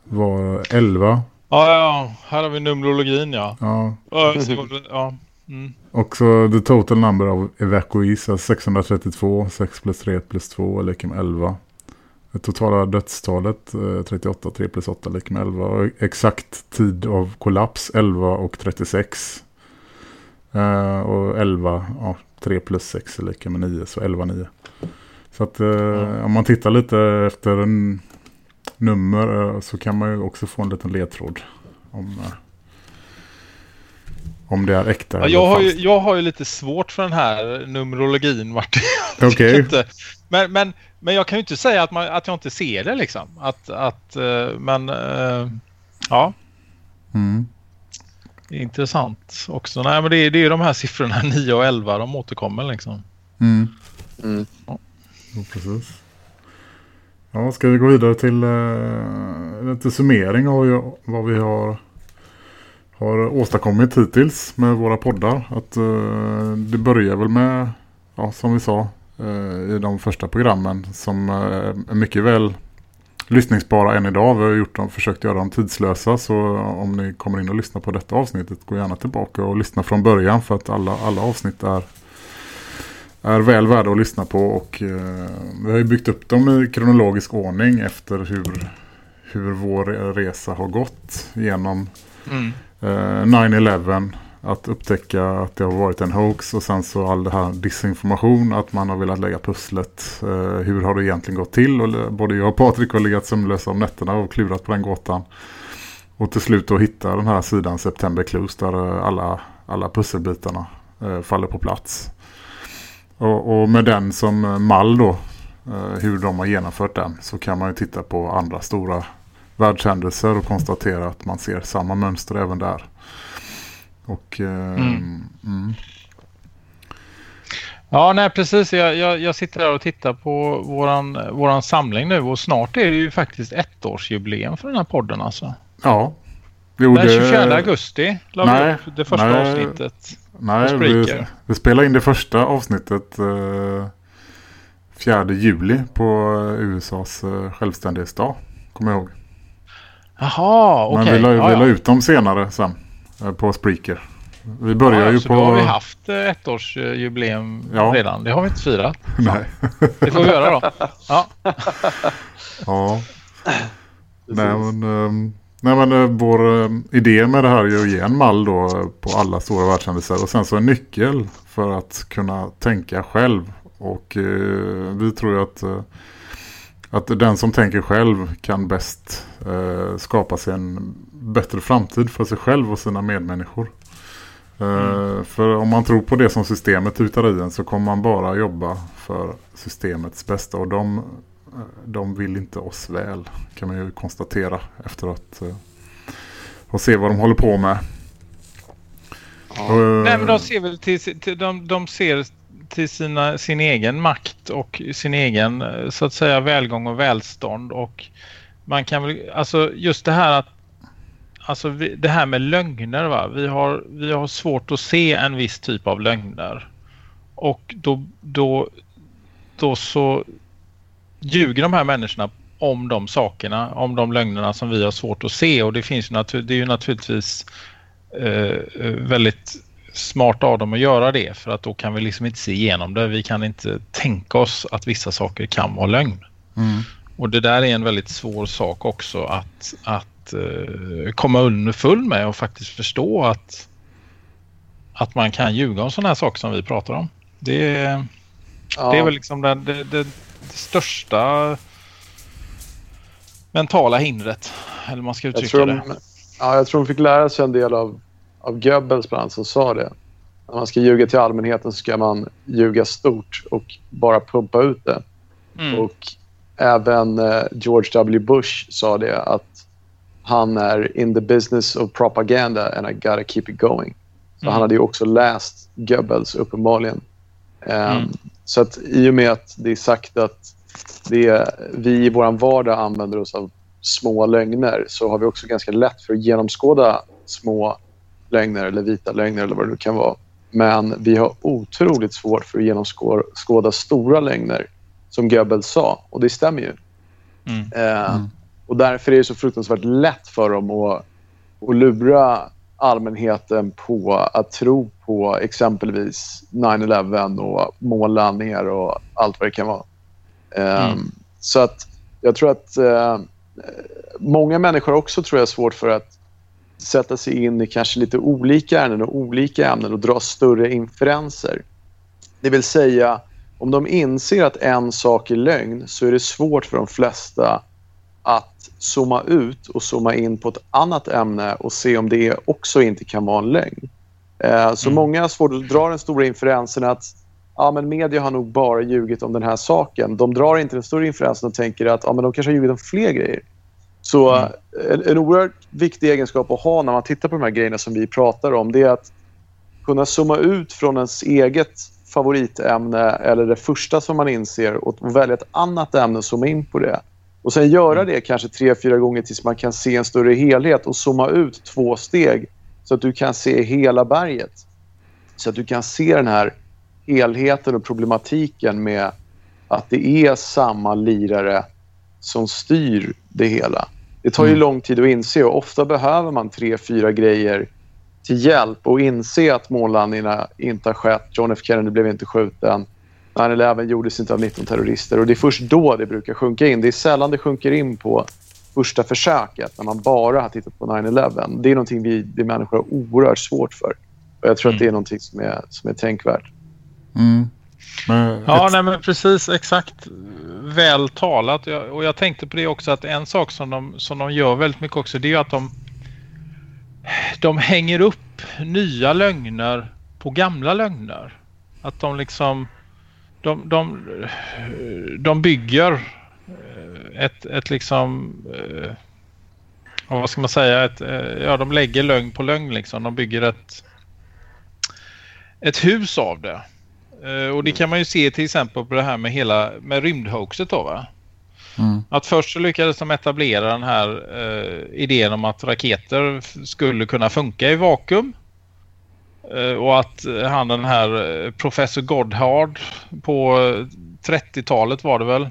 var 11. Ja, ja, här har vi numerologin, ja. Ja. ja. Mm. Och så the total number of evacuees är 632, 6 plus 3 plus 2 är lika med 11. Det totala dödstalet 38, 3 plus 8 är lika med 11. Och exakt tid av kollaps 11 och 36. Uh, och 11, ja, 3 plus 6 är lika med 9, så 11, 9. Så att uh, mm. om man tittar lite efter en nummer eh, så kan man ju också få en liten ledtråd om, eh, om det är äkta. Ja, jag, har ju, jag har ju lite svårt för den här numerologin Martin. <laughs> Okej. Okay. Men, men, men jag kan ju inte säga att, man, att jag inte ser det liksom. Att, att, eh, men ja. Mm. Intressant också. Nej men det är, det är de här siffrorna <laughs> 9 och 11 de återkommer liksom. Mm. Mm. Ja. ja, precis. Ja, ska vi gå vidare till uh, lite summering av vad vi har, har åstadkommit hittills med våra poddar. Att eh, det börjar väl med, ja, som vi sa eh, i de första programmen som eh, är mycket väl lyssningsbara än idag. Vi har gjort dem, försökt göra dem tidslösa så om ni kommer in och lyssnar på detta avsnittet gå gärna tillbaka och lyssna från början för att alla, alla avsnitt är är väl värda att lyssna på och eh, vi har ju byggt upp dem i kronologisk ordning efter hur, hur vår resa har gått genom mm eh, 9-11 att upptäcka att det har varit en hoax och sen så all det här disinformation att man har velat lägga pusslet. Eh, hur har det egentligen gått till? Och eh, både jag och Patrik har legat sömnlösa om nätterna och klurat på den gåtan. Och till slut att hitta den här sidan September Clues där eh, alla, alla pusselbitarna eh, faller på plats. Och, och, med den som eh, mall då, eh, hur de har genomfört den, så kan man ju titta på andra stora världshändelser och konstatera att man ser samma mönster även där. Och, eh, mm. Mm. Ja, nej precis. Jag, jag, jag, sitter här och tittar på våran, våran samling nu och snart är det ju faktiskt ettårsjubileum för den här podden alltså. Ja. Jo, den 24 augusti la vi upp det första nej, avsnittet. Nej, vi, vi spelade in det första avsnittet eh, 4 juli på USAs eh, självständighetsdag. Kommer jag ihåg. Jaha, okej. Okay. Men vi la, ja, vi la ut dem senare sen eh, på Spreaker. Vi börjar ja, ju på... Då har vi haft eh, ettårsjubileum ja. redan. Det har vi inte firat. <laughs> Nej. Det får vi göra då. Ja. <laughs> ja. Nej men, um, nej, men uh, vår idé med det här är att ge en mall då på alla stora världshändelser. Och sen så en nyckel för att kunna tänka själv. Och vi tror ju att att den som tänker själv kan bäst eh, skapa sig en bättre framtid för sig själv och sina medmänniskor. Mm. För om man tror på det som systemet tutar i en så kommer man bara jobba för systemets bästa. Och de, eh, de vill inte oss väl kan man ju konstatera efter att uh, och se vad de håller på med. Ja. Uh, Nej men de ser väl till, till de, de ser till sina, sin egen makt och sin egen eh, så att säga välgång och välstånd och man kan väl, alltså just det här att alltså vi, det här med lögner va. Vi har, vi har svårt att se en viss typ av lögner. Och då, då, då så ljuger de här människorna om de sakerna, om de lögnerna som vi har svårt att se. Och det, finns ju det är ju naturligtvis eh, eh väldigt smart av dem att göra det för att då kan vi liksom inte se igenom det. Vi kan inte tänka oss att vissa saker kan vara lögn. Mm. Och det där är en väldigt svår sak också att, att eh, komma underfull med och faktiskt förstå att, att man kan ljuga om sådana här saker som vi pratar om. Det, ja. det är väl liksom det, det, det, största mentala hindret. Eller man ska uttrycka jag det. Ja, jag tror de fick lära sig en del av, av Goebbels bland annat som sa det. När man ska ljuga till allmänheten så ska man ljuga stort och bara pumpa ut det. Mm. Och även eh, George W. Bush sa det att han är in the business of propaganda and I gotta keep it going. Så mm. han hade ju också läst Goebbels uppenbarligen. Um, mm. Så att i och med att det är sagt att det, vi i vår vardag använder oss av små lögner så har vi också ganska lätt för att genomskåda små lögner eller vita lögner eller vad det nu kan vara. Men vi har otroligt svårt för att genomskåda stora lögner som Goebbels sa och det stämmer ju. Mm. Uh, mm. Och därför är det så fruktansvärt lätt för dem att, att lura allmänheten på att tro på exempelvis 9-11 och månlandningar och allt vad det kan vara. Ehm, mm. Så att jag tror att uh, många människor också tror jag svårt för att sätta sig in i kanske lite olika ärenden och olika ämnen och dra större inferenser. Det vill säga, om de inser att en sak är lögn så är det svårt för de flesta att zooma ut och zooma in på ett annat ämne och se om det också inte kan vara en lögn. Eh, så mm. många har svårt att dra den stora inferensen att ja, men media har nog bara ljugit om den här saken. De drar inte den större inferensen och tänker att ja, men de kanske har ljugit om fler grejer. Så mm. en, en oerhört viktig egenskap att ha när man tittar på de här grejerna som vi pratar om det är att kunna zooma ut från ens eget favoritämne eller det första som man inser och välja ett annat ämne och zooma in på det. Och sen göra mm. det kanske tre, fyra gånger tills man kan se en större helhet och zooma ut två steg så att du kan se hela berget. Så att du kan se den här helheten och problematiken med att det är samma lirare som styr det hela. Det tar ju mm. lång tid att inse och ofta behöver man tre, fyra grejer till hjälp och inse att månlandningarna inte har skett. John F Kennedy blev inte skjuten. 9-11 gjordes inte av 19 terrorister och det är först då det brukar sjunka in. Det är sällan det sjunker in på första försöket när man bara har tittat på 9-11. Det är någonting vi, vi människor har oerhört svårt för. Och jag tror mm. att det är någonting som är, som är tänkvärt. Mm. Men, ja, ett... nej, men precis exakt väl talat. Och jag tänkte på det också att en sak som de, som de gör väldigt mycket också det är att de, de hänger upp nya lögner på gamla lögner. Att de liksom de, de, de bygger eh, ett, ett liksom eh, vad ska man säga ett, eh, ja de lägger lögn på lögn liksom de bygger ett ett hus av det och det kan man ju se till exempel på det här med hela med rymdhoaxet då va? Mm. Att först så lyckades de etablera den här eh, idén om att raketer skulle kunna funka i vakuum. Eh, och att han den här eh, professor Godhard på 30-talet var det väl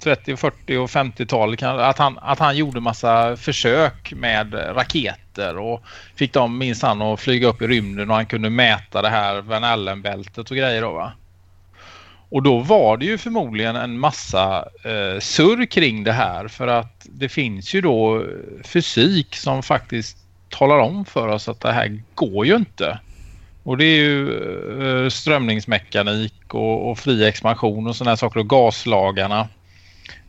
30, 40 och 50-talet att han, att han gjorde massa försök med raketer och fick dem minst han att flyga upp i rymden och han kunde mäta det här Van Allen-bältet och grejer då va. Och då var det ju förmodligen en massa eh, surr kring det här för att det finns ju då eh, fysik som faktiskt talar om för oss att det här går ju inte. Och det är ju eh, strömningsmekanik och, och fri expansion och sådana saker och gaslagarna.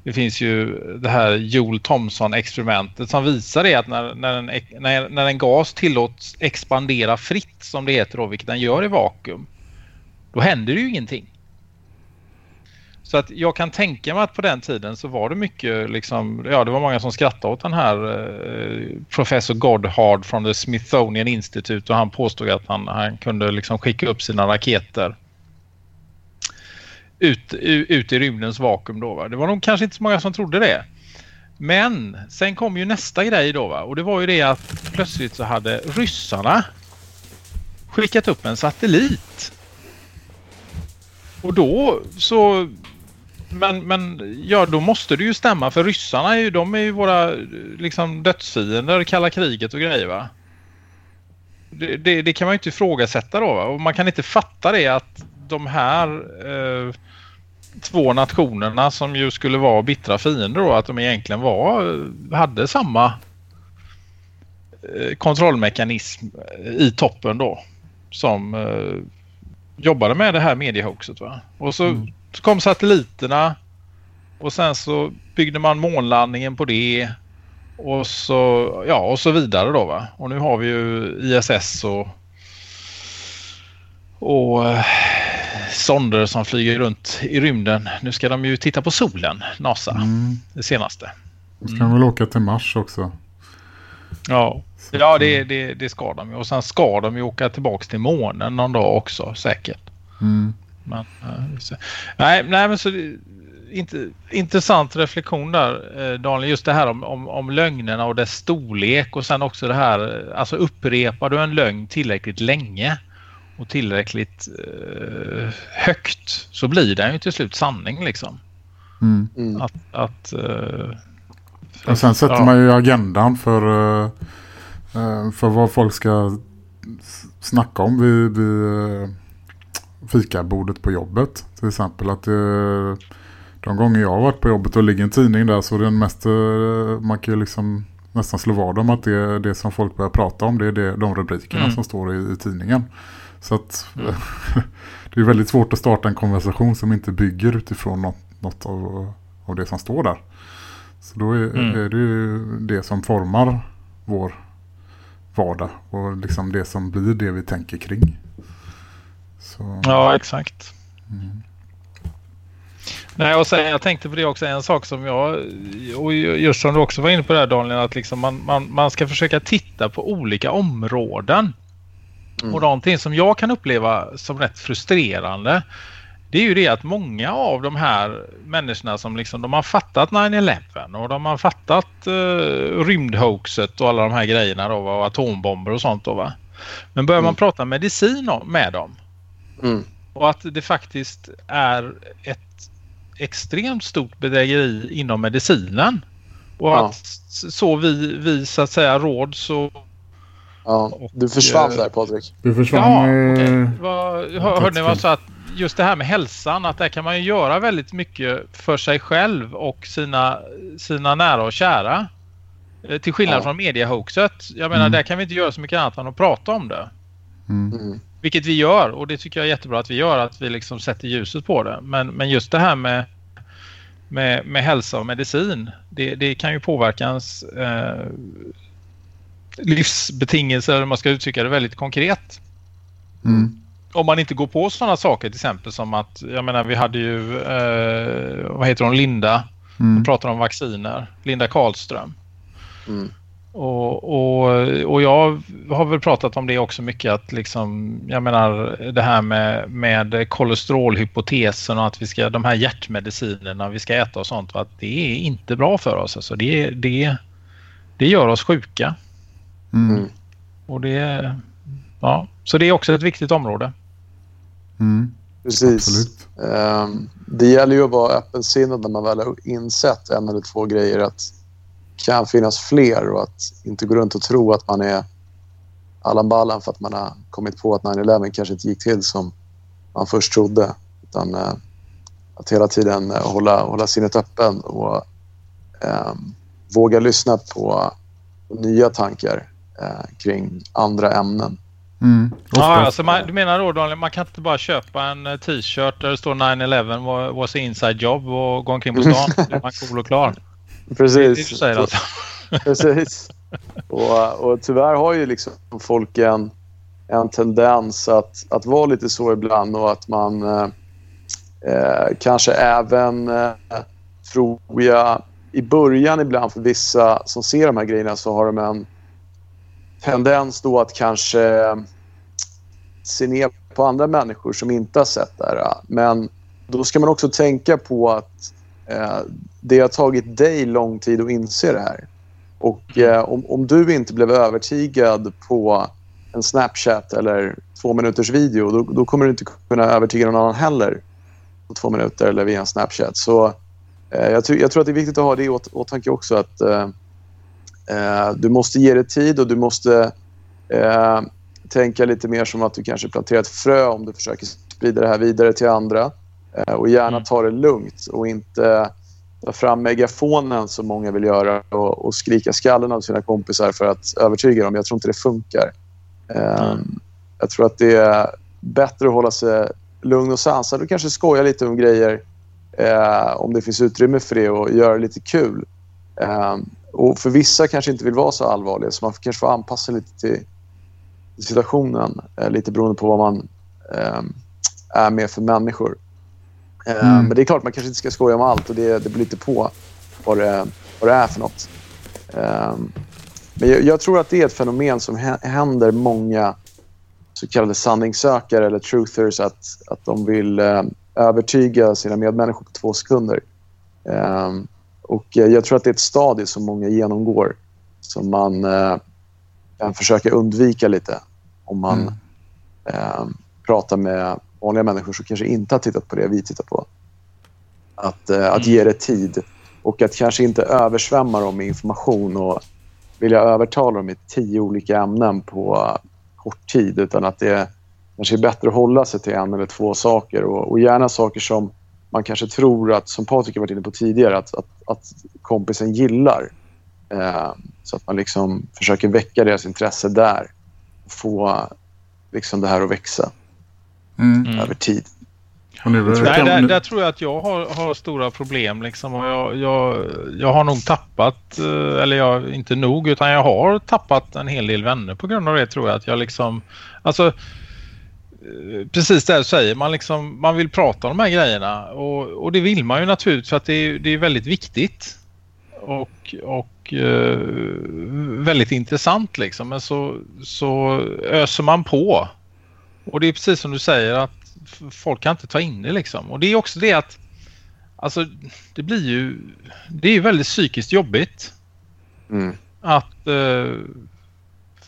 Det finns ju det här Joel Thomson-experimentet som visar det att när, när, en, när, när en gas tillåts expandera fritt som det heter då, vilket den gör i vakuum, då händer det ju ingenting. Så att jag kan tänka mig att på den tiden så var det mycket liksom, ja det var många som skrattade åt den här eh, professor Godhard från the Smithsonian Institute och han påstod att han, han kunde liksom skicka upp sina raketer ut, ut i rymdens vakuum då. Va? Det var nog kanske inte så många som trodde det. Men sen kom ju nästa grej då va? och det var ju det att plötsligt så hade ryssarna skickat upp en satellit. Och då så men, men ja, då måste det ju stämma för ryssarna är ju, de är ju våra liksom dödsfiender, kalla kriget och grejer va. Det, det, det kan man ju inte ifrågasätta då va? och man kan inte fatta det att de här eh, två nationerna som ju skulle vara bittra fiender då, att de egentligen var, hade samma eh, kontrollmekanism i toppen då som eh, jobbade med det här mediehoaxet va. Och så mm. kom satelliterna och sen så byggde man månlandningen på det och så, ja, och så vidare då va. Och nu har vi ju ISS och och eh, sonder som flyger runt i rymden. Nu ska de ju titta på solen, NASA, mm. det senaste. Nu ska de väl åka till Mars också. Ja, ja det, det, det ska de ju. Och sen ska de ju åka tillbaka till månen någon dag också, säkert. Mm. Men, äh, nej, nej, men så intressant reflektion där eh, Daniel. Just det här om, om, om lögnerna och dess storlek och sen också det här, alltså upprepar du en lögn tillräckligt länge och tillräckligt eh, högt så blir den ju till slut sanning liksom. Mm. mm. Att, att eh, och sen sätter ja. man ju agendan för, uh, för vad folk ska snacka om vid, vid uh, fikabordet på jobbet. Till exempel att uh, de gånger jag har varit på jobbet och ligger en tidning där så är den mest, man kan ju liksom nästan slå vad om att det, det som folk börjar prata om det är det, de rubrikerna mm. som står i, i tidningen. Så att mm. <laughs> det är väldigt svårt att starta en konversation som inte bygger utifrån något, något av, av det som står där. Så då är, mm. är det ju det som formar vår vardag och liksom det som blir det vi tänker kring. Så. Ja, exakt. Mm. Nej, och sen, jag tänkte på det också, en sak som jag, och just som du också var inne på där Daniel, att liksom man, man, man ska försöka titta på olika områden. Mm. Och någonting som jag kan uppleva som rätt frustrerande det är ju det att många av de här människorna som liksom, de har fattat 9-11 och de har fattat uh, rymdhoaxet och alla de här grejerna då, och atombomber och sånt då va. Men börjar mm. man prata medicin med dem mm. och att det faktiskt är ett extremt stort bedrägeri inom medicinen och ja. att så vi, vi så att säga råds och Ja, du försvann där Patrik. Du försvann. Ja, okay. vad, hör, hörde ni vad jag sa? Att just det här med hälsan, att där kan man ju göra väldigt mycket för sig själv och sina, sina nära och kära. Eh, till skillnad ja. från mediahoaxet. Jag menar, mm. där kan vi inte göra så mycket annat än att prata om det. Mm. mm. Vilket vi gör och det tycker jag är jättebra att vi gör, att vi liksom sätter ljuset på det. Men, men just det här med, med, med hälsa och medicin, det, det kan ju påverka ens eh, livsbetingelser, om man ska uttrycka det väldigt konkret. Mm. Om man inte går på sådana saker till exempel som att, jag menar vi hade ju, eh, vad heter hon, Linda, mm. hon pratar om vacciner, Linda Karlström. Mm. Och, och, och jag har väl pratat om det också mycket att liksom, jag menar det här med, med kolesterolhypotesen och att vi ska, de här hjärtmedicinerna vi ska äta och sånt, att det är inte bra för oss. Alltså det, det, det gör oss sjuka. Mm. Och det, ja, så det är också ett viktigt område. Mm. Precis. Um, det gäller ju att vara öppensinnad när man väl har insett en eller två grejer att kan finnas fler och att inte gå runt och tro att man är Allan Ballan för att man har kommit på att 9-11 kanske inte gick till som man först trodde. Utan uh, att hela tiden uh, hålla, hålla sinnet öppen och um, våga lyssna på nya tankar uh, kring andra ämnen. Mm. Ja, alltså man, du menar då Daniel, man kan inte bara köpa en t-shirt där det står 9-11 was inside job och gå omkring på stan. Då är man cool och klar. <laughs> Precis. Det är det du säger alltså. <laughs> Precis. Och, och tyvärr har ju liksom folk en, en tendens att, att vara lite så ibland och att man eh, eh, kanske även, eh, tror jag, i början ibland för vissa som ser de här grejerna så har de en tendens då att kanske se ner på andra människor som inte har sett det här. Men då ska man också tänka på att eh, det har tagit dig lång tid att inse det här. Och eh, om, om du inte blev övertygad på en Snapchat eller två minuters video då, då kommer du inte kunna övertyga någon annan heller på två minuter eller via en Snapchat. Så eh, jag, jag, tror att det är viktigt att ha det i åt, åtanke också att eh, eh du måste ge det tid och du måste eh, tänka lite mer som att du kanske planterar ett frö om du försöker sprida det här vidare till andra. Eh, och gärna mm. ta det lugnt och inte ta fram megafonen som många vill göra och, och skrika skallen av sina kompisar för att övertyga dem. Jag tror inte det funkar. Mm. Jag tror att det är bättre att hålla sig lugn och sansad och kanske skoja lite om grejer eh, om det finns utrymme för det och göra det lite kul. Eh, och För vissa kanske inte vill vara så allvarliga så man kanske får anpassa lite till situationen eh, lite beroende på vad man eh, är med för människor. Eh, mm. Men det är klart, man kanske inte ska skoja om allt och det, det blir lite på vad det, vad det är för något. Um, men jag, jag, tror att det är ett fenomen som händer många så kallade sanningssökare eller truthers att, att de vill övertyga sina medmänniskor på två sekunder. Och jag tror att det är ett stadie som många genomgår som man uh, kan försöka undvika lite om man mm. uh, pratar med vanliga människor som kanske inte har tittat på det vi tittar på. Att, eh, att ge det tid och att kanske inte översvämma dem med information och vilja övertala dem i tio olika ämnen på kort tid utan att det kanske är bättre att hålla sig till en eller två saker och, och gärna saker som man kanske tror att, som Patrik har varit inne på tidigare, att, att, att kompisen gillar. Eh, så att man liksom försöker väcka deras intresse där och få liksom det här att växa mm. över tid. Nej, där, där, tror jag att jag har, har stora problem. Liksom. Och jag, jag, jag har nog tappat, eh, eller jag, inte nog, utan jag har tappat en hel del vänner på grund av det tror jag. Att jag liksom, alltså, precis det du säger, man, liksom, man vill prata om de här grejerna. Och, och det vill man ju naturligtvis för att det är, det är väldigt viktigt. Och, och eh, väldigt intressant liksom. Men så, så öser man på och det är precis som du säger att folk kan inte ta in det liksom. Och det är också det att alltså det blir ju det är ju väldigt psykiskt jobbigt mm. att uh,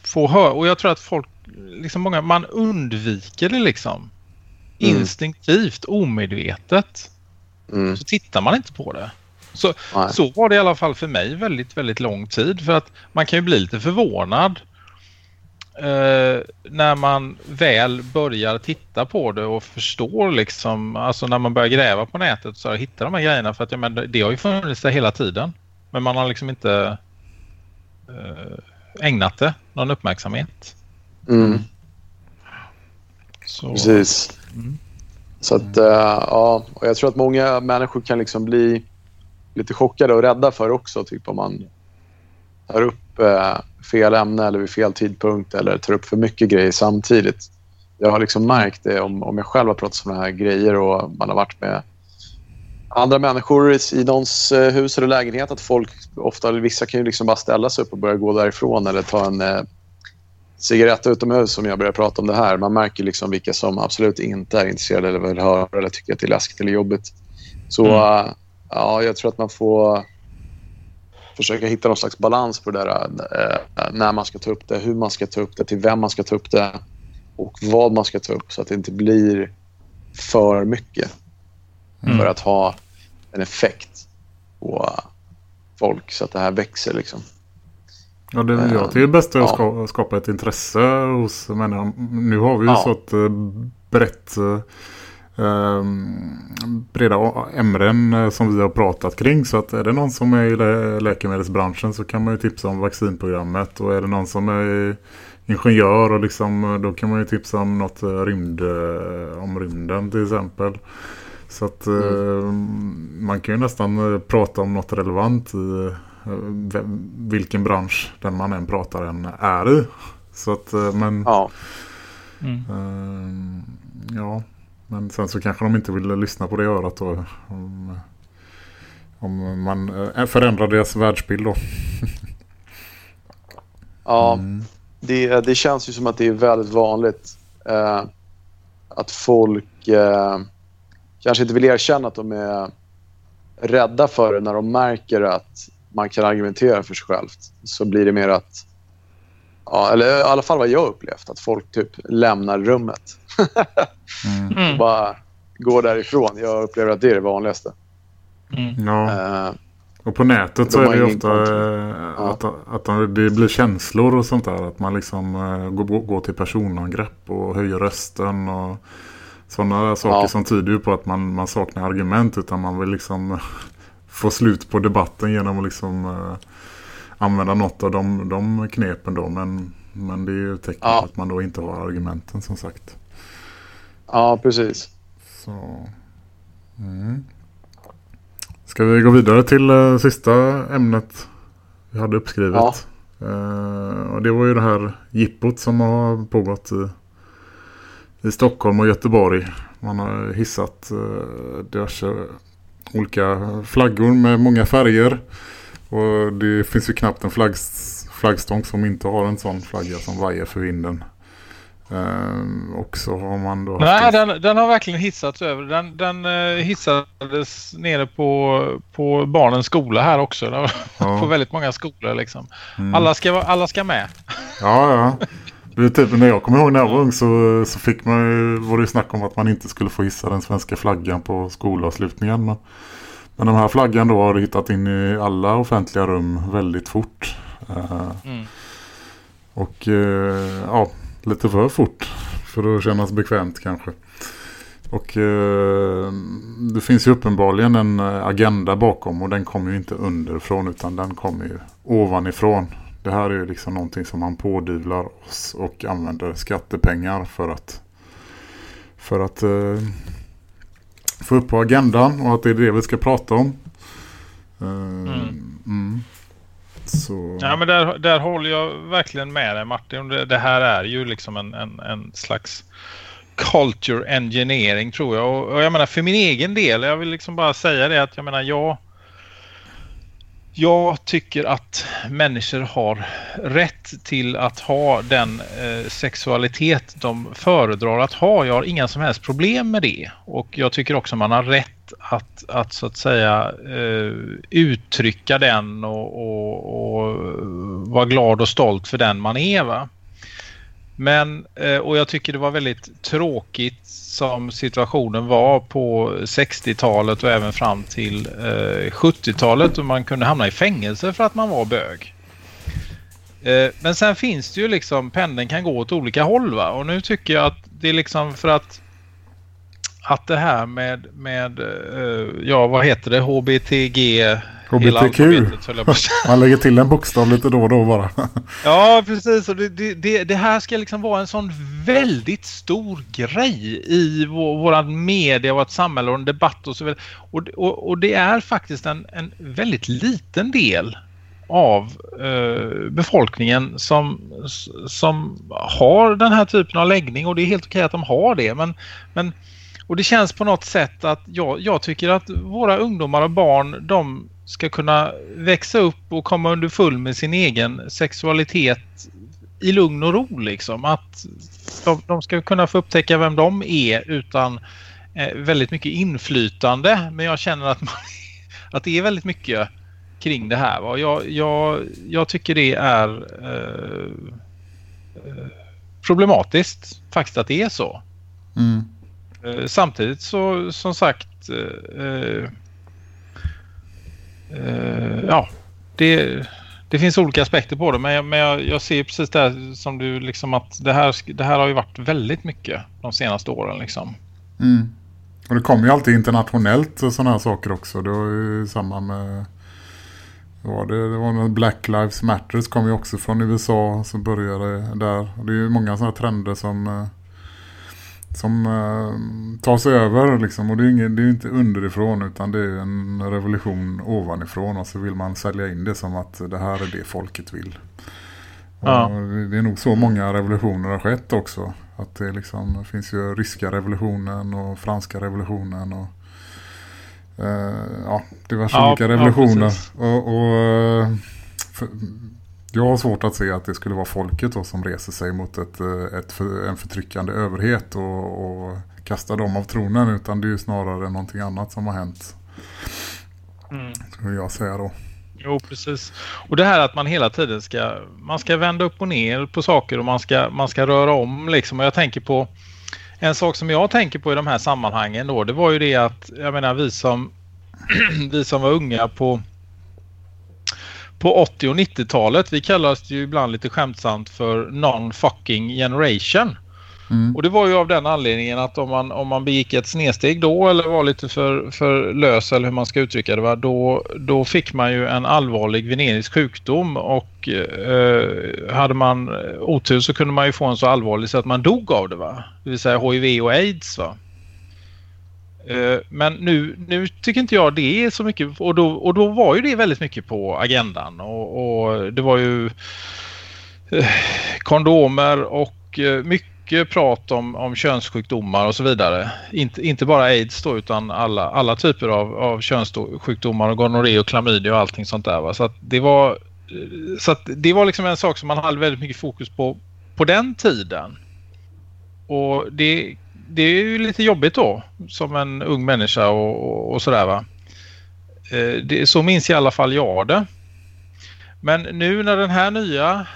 få höra och jag tror att folk liksom många man undviker det liksom mm. instinktivt omedvetet mm. så tittar man inte på det. Så, så var det i alla fall för mig väldigt, väldigt lång tid för att man kan ju bli lite förvånad eh, när man väl börjar titta på det och förstår liksom, alltså när man börjar gräva på nätet så hittar de här grejerna för att ja, men det har ju funnits där hela tiden. Men man har liksom inte eh, ägnat det någon uppmärksamhet. Mm. Så. Precis. Mm. Så att, uh, ja, och jag tror att många människor kan liksom bli lite chockade och rädda för också, typ om man tar upp uh, fel ämne eller vid fel tidpunkt eller tar upp för mycket grejer samtidigt. Jag har liksom märkt det om, om jag själv har pratat om sådana här grejer och man har varit med andra människor i någons eh, hus eller lägenhet. Att folk, ofta, vissa kan ju liksom bara ställa sig upp och börja gå därifrån eller ta en eh, cigarett utomhus som jag börjar prata om det här. Man märker liksom vilka som absolut inte är intresserade eller vill höra eller tycker att det är läskigt eller jobbigt. Så mm. uh, ja, jag tror att man får försöka hitta någon slags balans på det där. Uh, när man ska ta upp det, hur man ska ta upp det, till vem man ska ta upp det och vad man ska ta upp så att det inte blir för mycket mm. för att ha en effekt på folk så att det här växer. Liksom. Ja, det, jag tycker det är bäst att ja. skapa ett intresse hos människor. Nu har vi ju ja. så ett eh, brett eh, breda ämnen eh, som vi har pratat kring. Så att är det någon som är i läkemedelsbranschen så kan man ju tipsa om vaccinprogrammet. Och är det någon som är ingenjör och liksom, då kan man ju tipsa om något rymd, om rymden till exempel. Så att mm. man kan ju nästan prata om något relevant i vilken bransch den man än pratar än är i. Så att, eh, men... Ja. Mm. Uh, ja. Men sen så kanske de inte vill lyssna på det örat då. Om, om man eh, förändrar deras världsbild då. <laughs> ja, mm. det, det känns ju som att det är väldigt vanligt eh, att folk eh, kanske inte vill erkänna att de är rädda för det när de märker att man kan argumentera för sig själv så blir det mer att... Ja, eller i alla fall vad jag upplevt, att folk typ lämnar rummet. mm. och <laughs> bara går därifrån. Jag upplever att det är det vanligaste. Mm. Ja. Uh, och på nätet så är det ofta uh, att, att, att det blir känslor och sånt där. Att man liksom uh, går, går till personangrepp och höjer rösten och sådana saker ja. som tyder på att man, man saknar argument utan man vill liksom få slut på debatten genom att liksom uh, använda något av de, de knepen då. Men, men det är ju tecken ja. att man då inte har argumenten som sagt. Ja, precis. Så. Mm. Ska vi gå vidare till uh, sista ämnet vi hade uppskrivet? Ja. Uh, och det var ju det här jippot som har pågått i, i Stockholm och Göteborg. Man har hissat uh, diverse olika flaggor med många färger. Och det finns ju knappt en flagg, flaggstång som inte har en sån flagga som vajar för vinden. Uh, och så har man då... Nej, den, den, har verkligen hissats över. Den, den uh, hissades nere på, på barnens skola här också. <laughs> Ja. på väldigt många skolor liksom. Mm. Alla, ska, alla ska med. Ja, ja. <laughs> Det är typ, när jag kommer ihåg när jag var ung så, så fick man, var det snack om att man inte skulle få hissa den svenska flaggan på skolavslutningen. Men, men de här flaggan då har hittat in i alla offentliga rum väldigt fort. Uh, mm. Och uh, ja, lite för fort för att kännas bekvämt kanske. Och uh, det finns ju uppenbarligen en agenda bakom och den kommer ju inte underifrån utan den kommer ju ovanifrån. Det här är ju liksom någonting som man pådyvlar oss och använder skattepengar för att för att eh, få upp på agendan och att det är det vi ska prata om. Eh, mm. Mm. Så... Ja men där, där håller jag verkligen med dig Martin. Det, det här är ju liksom en, en, en slags culture engineering tror jag. Och, och, jag menar för min egen del, jag vill liksom bara säga det att jag menar jag jag tycker att människor har rätt till att ha den eh, sexualitet de föredrar att ha. Jag har inga som helst problem med det. Och jag tycker också man har rätt att, att så att säga eh, uttrycka den och, och, och, vara glad och stolt för den man är. Va? Men, eh, och jag tycker det var väldigt tråkigt som situationen var på 60-talet och även fram till eh, 70-talet och då man kunde hamna i fängelse för att man var bög. Eh, men sen finns det ju liksom, pendeln kan gå åt olika håll va? Och nu tycker jag att det är liksom för att att det här med, med ja vad heter det, HBTG HBTQ. <laughs> Man lägger till en bokstav lite då och då bara. <laughs> ja, precis. Och det, det, det, här ska liksom vara en sån väldigt stor grej i vår, våran media, vårt samhälle och en debatt och så vidare. Och, och, och det är faktiskt en, en väldigt liten del av eh, befolkningen som, som har den här typen av läggning och det är helt okej att de har det men, men och det känns på något sätt att jag, jag tycker att våra ungdomar och barn de ska kunna växa upp och komma under full med sin egen sexualitet i lugn och ro liksom. Att de, de ska kunna få upptäcka vem de är utan eh, väldigt mycket inflytande. Men jag känner att, man, <laughs> att det är väldigt mycket kring det här. Va? Jag, jag, jag tycker det är eh, eh problematiskt faktiskt att det är så. Mm. Eh, samtidigt så som sagt eh, eh, ja det, det finns olika aspekter på det men, jag, men jag, jag, ser precis det här som du liksom att det här, det här har ju varit väldigt mycket de senaste åren liksom. Mm. Och det kommer ju alltid internationellt och sådana här saker också. Det var ju samma med var det, det var Black Lives Matters kom ju också från USA som började där. Det är ju många sådana trender som eh, som uh, tar sig över liksom. och det är, ingen, det är inte underifrån utan det är en revolution ovanifrån och så vill man sälja in det som att det här är det folket vill. Ja. Det är nog så många revolutioner har skett också. Att det, liksom, det finns ju ryska revolutionen och franska revolutionen och uh, ja, diverse ja, olika revolutioner. Ja, och, och uh, för, jag har svårt att se att det skulle vara folket då som reser sig mot ett, eh, ett för, en förtryckande överhet och, och kastar dem av tronen utan det är ju snarare någonting annat som har hänt. Mm. Vill jag säga då. Jo, precis. Och det här att man hela tiden ska man ska vända upp och ner på saker och man ska, man ska röra om liksom. Och jag tänker på en sak som jag tänker på i de här sammanhangen då, det var ju det att jag menar vi som <clears throat> vi som var unga på på 80 och 90-talet. Vi kallas ju ibland lite skämtsamt för non-fucking generation. Mm. Och det var ju av den anledningen att om man, om man begick ett snedsteg då eller var lite för, för lös eller hur man ska uttrycka det va? Då, då fick man ju en allvarlig venerisk sjukdom och eh, hade man otur så kunde man ju få en så allvarlig så att man dog av det va? Det vill säga HIV och AIDS va? Eh, men nu, nu tycker inte jag det är så mycket och då, och då var ju det väldigt mycket på agendan och, och det var ju eh, kondomer och eh, mycket prat om, om könssjukdomar och så vidare. Inte, inte bara aids då utan alla, alla typer av, av könssjukdomar och gonorré och klamydia och allting sånt där. Va? Så att det var så att det var liksom en sak som man hade väldigt mycket fokus på på den tiden. Och det det är ju lite jobbigt då som en ung människa och, och, och sådär va. Eh, det, så minns i alla fall jag det. Men nu när den här nya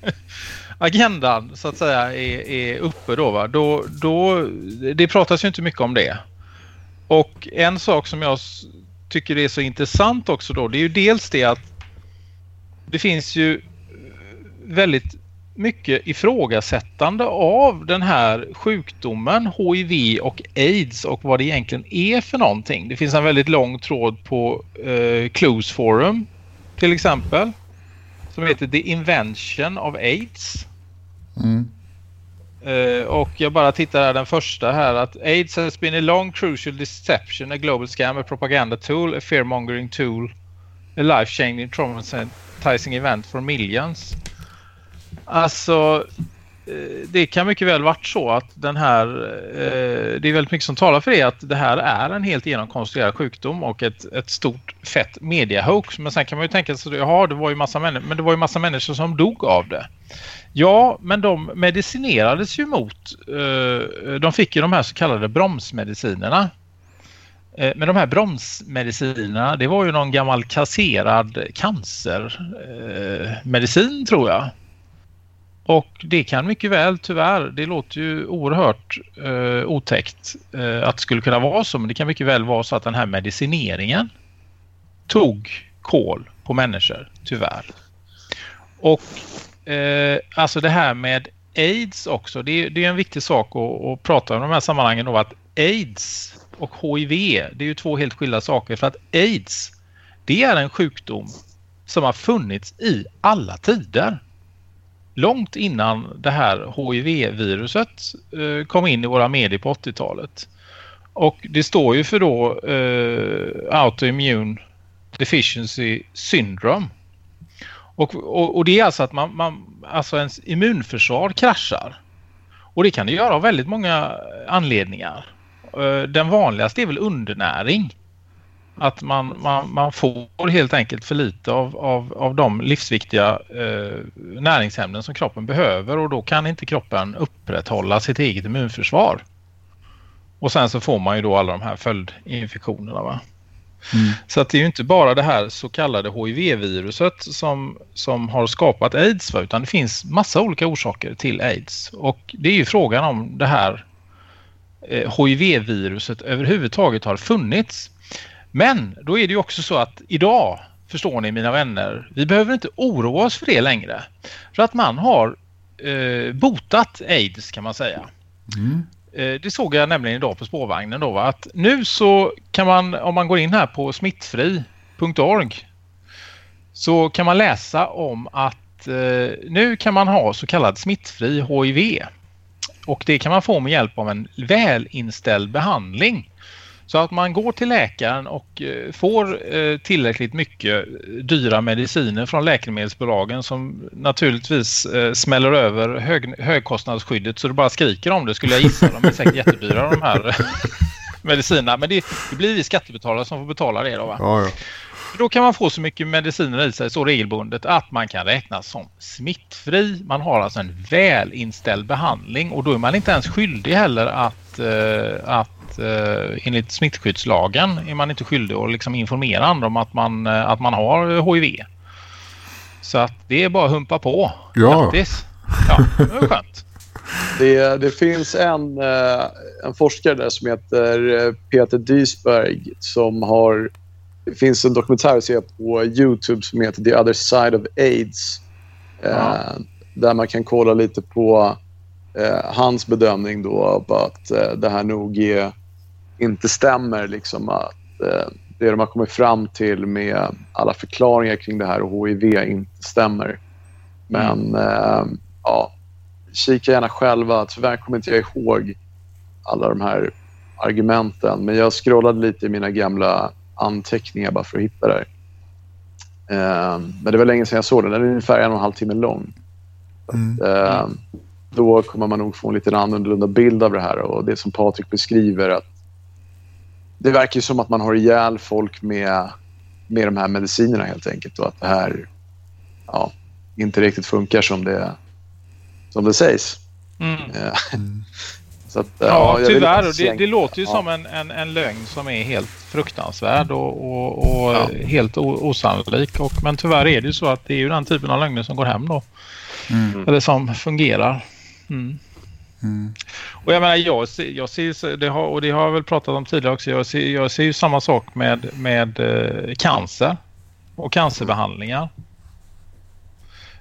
<laughs> agendan så att säga är, är uppe då va. Då, då, det pratas ju inte mycket om det. Och en sak som jag tycker är så intressant också då det är ju dels det att det finns ju väldigt mycket ifrågasättande av den här sjukdomen HIV och AIDS och vad det egentligen är för någonting. Det finns en väldigt lång tråd på eh, Clues Forum till exempel som heter The Invention of AIDS. Mm. Uh, och jag bara tittar här den första här att AIDS has been a long crucial deception, a global scam, a propaganda tool, a fear-mongering tool, a life-changing traumatizing event for millions. Alltså, eh, det kan mycket väl varit så att den här, eh, det är väldigt mycket som talar för det, att det här är en helt genomkonstruerad sjukdom och ett, ett stort fett mediahoax. Men sen kan man ju tänka sig, ja det var ju massa människor, men det var ju massa människor som dog av det. Ja, men de medicinerades ju mot, eh, de fick ju de här så kallade bromsmedicinerna. Men de här bromsmedicinerna, det var ju någon gammal kasserad cancermedicin tror jag. Och det kan mycket väl, tyvärr, det låter ju oerhört eh, otäckt eh, att det skulle kunna vara så, men det kan mycket väl vara så att den här medicineringen tog kol på människor, tyvärr. Och eh, alltså det här med AIDS också, det, det är en viktig sak att, att, prata om i de här sammanhangen då, att AIDS och HIV, det är ju två helt skilda saker för att AIDS, det är en sjukdom som har funnits i alla tider långt innan det här HIV-viruset eh, kom in i våra medier på 80-talet. Och det står ju för då eh, autoimmune deficiency syndrome. Och, och, och, det är alltså att man, man, alltså ens immunförsvar kraschar. Och det kan det göra av väldigt många anledningar. eh, den vanligaste är väl undernäring. Att man, man, man får helt enkelt för lite av, av, av de livsviktiga eh, näringsämnen som kroppen behöver och då kan inte kroppen upprätthålla sitt eget immunförsvar. Och sen så får man ju då alla de här följdinfektionerna. Va? Mm. Så att det är ju inte bara det här så kallade HIV-viruset som, som har skapat aids va? utan det finns massa olika orsaker till aids. Och det är ju frågan om det här eh, HIV-viruset överhuvudtaget har funnits. Men då är det ju också så att idag, förstår ni mina vänner, vi behöver inte oroa oss för det längre. För att man har eh, botat aids kan man säga. Mm. Eh, det såg jag nämligen idag på spårvagnen då att nu så kan man om man går in här på smittfri.org så kan man läsa om att eh, nu kan man ha så kallad smittfri HIV och det kan man få med hjälp av en välinställd behandling. Så att man går till läkaren och eh, får eh, tillräckligt mycket dyra mediciner från läkemedelsbolagen som naturligtvis eh, smäller över hög, högkostnadsskyddet så det bara skriker om det skulle jag gissa. De är säkert jättedyra de här <laughs> medicinerna. Men det, det, blir vi skattebetalare som får betala det då va? Ja, ja. Då kan man få så mycket mediciner i sig så regelbundet att man kan räknas som smittfri. Man har alltså en välinställd behandling och då är man inte ens skyldig heller att, att eh, enligt smittskyddslagen är man inte skyldig att liksom informera andra om att man, eh, att man har HIV. Så att det är bara att humpa på. Ja. Grattis! Ja, det är skönt. <laughs> Det, det finns en, eh, en forskare där som heter eh, Peter Duisberg som har... Det finns en dokumentär att se på Youtube som heter The other side of AIDS. Ja. Där man kan kolla lite på eh, hans bedömning då av att eh, det här nog är inte stämmer. Liksom att eh, det de har kommit fram till med alla förklaringar kring det här och HIV inte stämmer. Men mm. eh, ja, kika gärna själva. Tyvärr kommer inte jag ihåg alla de här argumenten. Men jag scrollade lite i mina gamla anteckningar bara för att hitta det. Eh, men det var länge sedan jag såg den. Den är ungefär en och en halv timme lång. Mm. Att, eh, då kommer man nog få en lite annorlunda bild av det här och det som Patrik beskriver att det verkar ju som att man har ihjäl folk med, med de här medicinerna helt enkelt och att det här ja, inte riktigt funkar som det, som det sägs. Mm. <laughs> Så att, ja, ja tyvärr. Det, det, låter ju ja. som en, en, en lögn som är helt fruktansvärd och, och, och ja. helt osannolik. Och, men tyvärr är det ju så att det är ju den typen av lögner som går hem då. Mm. Eller som fungerar. Mm. Mm. Och jag menar, jag, jag ser, det har, och det har jag väl pratat om tidigare också, jag ser, jag ser ju samma sak med, med eh, cancer och cancerbehandlingar.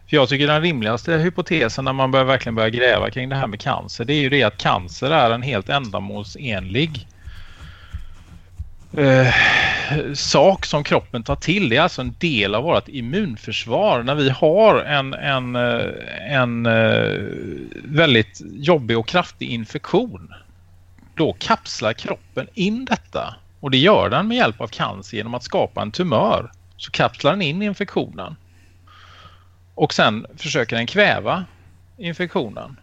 För jag tycker den rimligaste hypotesen när man börjar verkligen börjar gräva kring det här med cancer, det är ju det att cancer är en helt ändamålsenlig eh, sak som kroppen tar till. Det är alltså en del av vårt immunförsvar. När vi har en, en, eh, en eh, väldigt jobbig och kraftig infektion då kapslar kroppen in detta. Och det gör den med hjälp av cancer genom att skapa en tumör. Så kapslar den in infektionen. Och sen försöker den kväva infektionen.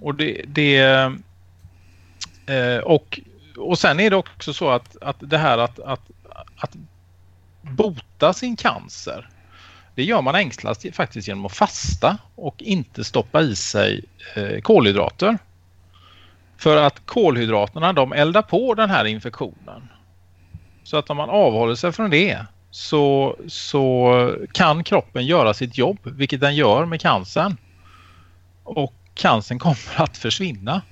Och det, det eh, och och sen är det också så att, att det här att, att, att bota sin cancer det gör man enklast faktiskt genom att fasta och inte stoppa i sig eh, kolhydrater. För att kolhydraterna de eldar på den här infektionen. Så att om man avhåller sig från det så, så kan kroppen göra sitt jobb, vilket den gör med cancern. Och cancern kommer att försvinna.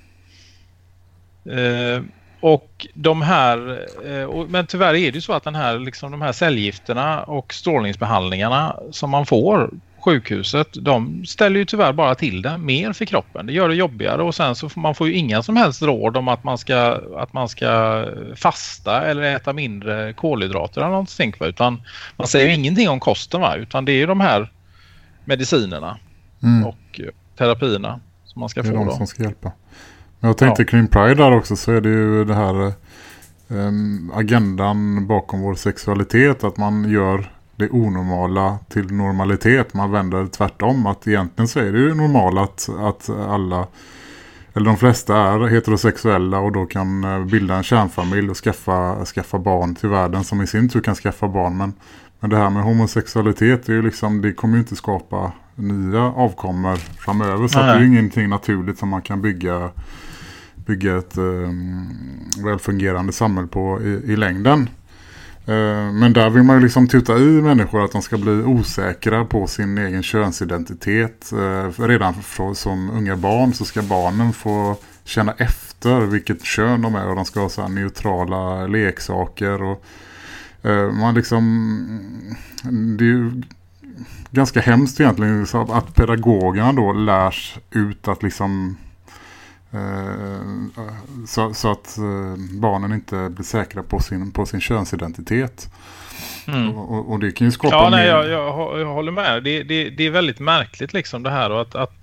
Eh, och de här, eh, men tyvärr är det ju så att den här, liksom de här cellgifterna och strålningsbehandlingarna som man får sjukhuset, de ställer ju tyvärr bara till det mer för kroppen. Det gör det jobbigare och sen så får man får ju inga som helst råd om att man ska, att man ska fasta eller äta mindre kolhydrater eller någonting. Utan man säger ingenting om kosten va? utan det är ju de här medicinerna mm. och terapierna som man ska få. Det är de då. som ska hjälpa. Jag tänkte ja. kring Pride där också så är det ju det här um, agendan bakom vår sexualitet. Att man gör det onormala till normalitet. Man vänder tvärtom. Att egentligen så är det ju normalt att, att alla eller de flesta är heterosexuella och då kan eh, bilda en kärnfamilj och skaffa, skaffa barn till världen som i sin tur kan skaffa barn. Men, men det här med homosexualitet är ju liksom, det kommer ju inte skapa nya avkommor framöver. Så det är ju ingenting naturligt som man kan bygga, bygga ett eh, välfungerande samhälle på i, i längden. Eh, men där vill man ju liksom tuta i människor att de ska bli osäkra på sin egen könsidentitet. Eh, redan för, som unga barn så ska barnen få känna efter vilket kön de är och de ska ha så neutrala leksaker och eh, man liksom det är ju ganska hemskt egentligen att pedagogerna då lärs ut att liksom så, så, att eh, barnen inte blir säkra på sin, på sin könsidentitet. Mm. Och, och, det kan ju skapa... Ja, nej, jag, jag, jag, håller med. Det, det, det, är väldigt märkligt liksom det här och att, att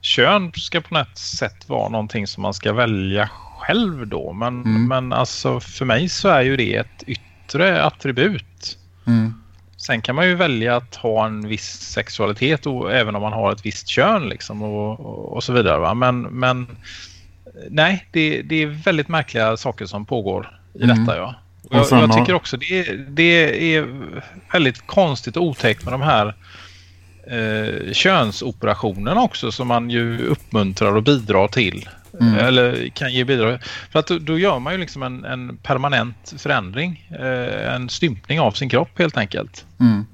kön ska på något sätt vara någonting som man ska välja själv då. Men, mm. men alltså för mig så är ju det ett yttre attribut. Mm. Sen kan man ju välja att ha en viss sexualitet och, även om man har ett visst kön liksom och, och, och så vidare. Va? Men, men nej, det, det, är väldigt märkliga saker som pågår i mm. detta. Ja. Och jag, jag tycker också det, det är väldigt konstigt och otäckt med de här eh, könsoperationerna också som man ju uppmuntrar och bidrar till. Mm. Eller kan ge bidrag. För att då, då gör man ju liksom en, en permanent förändring. Eh, en stympning av sin kropp helt enkelt. Mm.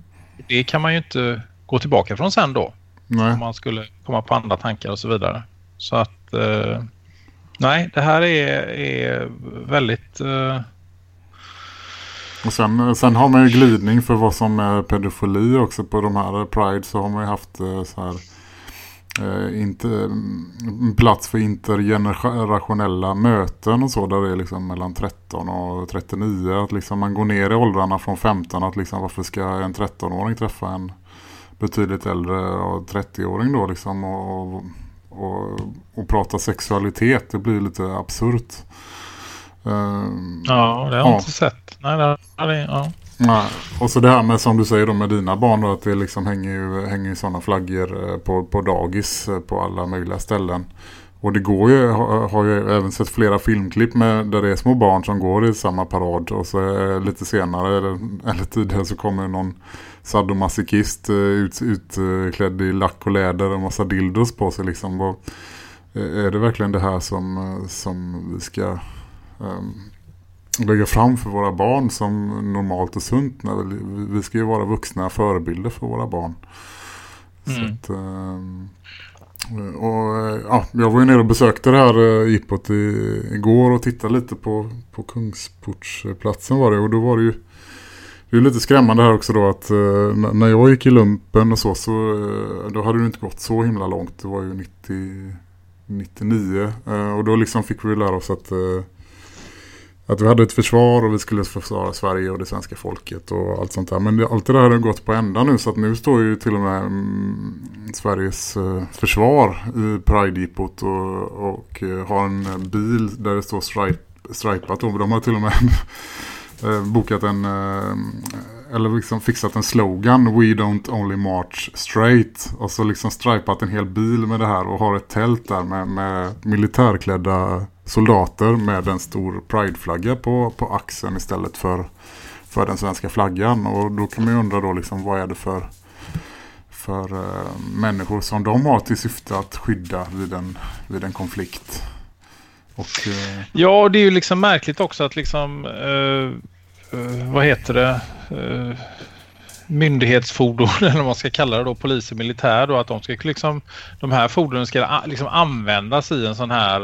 Det kan man ju inte gå tillbaka från sen då. Nej. Om man skulle komma på andra tankar och så vidare. Så att eh, nej, det här är, är väldigt... Eh... Och sen, sen har man ju glidning för vad som är pedofili också på de här Pride så har man ju haft eh, så här eh, inte, mm, plats för intergenerationella möten och så där det är liksom mellan 13 och 39 att liksom man går ner i åldrarna från 15 att liksom varför ska en 13-åring träffa en betydligt äldre 30-åring då liksom och, och, och, prata sexualitet det blir lite absurt. Uh, ja, det har jag ja. inte sett. Nej, det, det, ja. Nej. Och så det här med som du säger då med dina barn då, att det liksom hänger ju, hänger sådana flaggor eh, på, på dagis eh, på alla möjliga ställen. Och det går ju, har, har ju även sett flera filmklipp med där det är små barn som går i samma parad och så eh, lite senare eller, <laughs> eller tidigare så kommer någon sadomasochist ut, utklädd i lack och läder och massa dildos på sig liksom. Och, är det verkligen det här som, som vi ska um, lägga fram för våra barn som normalt och sunt. När vi, vi ska ju vara vuxna förebilder för våra barn. Mm. Att, ehm, och, ja, jag var ju nere och besökte det här eh, Ippot i, igår och tittade lite på, på Kungsportsplatsen var det. Och då var det ju det är lite skrämmande här också då att uh, när jag gick i lumpen och så, så då hade det inte gått så himla långt. Det var ju 90, 99 uh, och då liksom fick vi lära oss att att vi hade ett försvar och vi skulle försvara Sverige och det svenska folket och allt sånt där. Men det, allt det där har gått på ända nu så att nu står ju till och med mm, Sveriges eh, försvar i Pride-dipot och, och eh, har en bil där det står stripe, stripat. Och de har till och med <laughs> eh, bokat en eh, eller liksom fixat en slogan We don't only march straight och så liksom stripat en hel bil med det här och har ett tält där med, med militärklädda soldater med en stor prideflagga på, på axeln istället för, för den svenska flaggan. Och då kan man ju undra då liksom, vad är det för, för eh, människor som de har till syfte att skydda vid en, vid en konflikt. Och, eh... Ja, det är ju liksom märkligt också att liksom, eh, eh vad heter det, myndighetsfordon <laughs> eller vad man ska kalla det då, polis och militär då, att de ska liksom, de här fordonen ska liksom användas i en sån här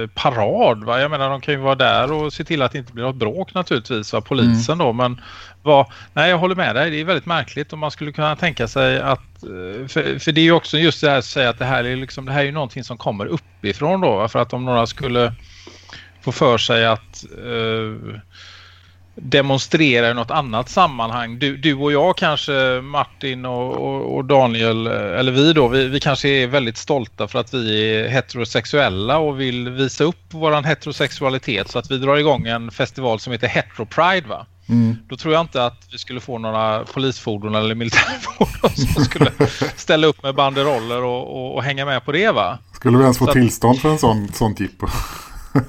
eh, parad va? Jag menar de kan ju vara där och se till att det inte blir något bråk naturligtvis va, polisen mm. då, men vad, nej jag håller med dig, det är väldigt märkligt och man skulle kunna tänka sig att, eh, för, för det är ju också just det här att säga att det här är liksom, det här är ju någonting som kommer uppifrån då, va? för att om några skulle få för sig att uh, demonstrera i något annat sammanhang. Du, du och jag kanske, Martin och, och, och, Daniel, eller vi då, vi, vi kanske är väldigt stolta för att vi är heterosexuella och vill visa upp vår heterosexualitet så att vi drar igång en festival som heter Hetero Pride va? Mm. Då tror jag inte att vi skulle få några polisfordon eller militärfordon som skulle <laughs> ställa upp med banderoller och, och, och hänga med på det va? Skulle vi ens få tillstånd för en sån, sånt jippo?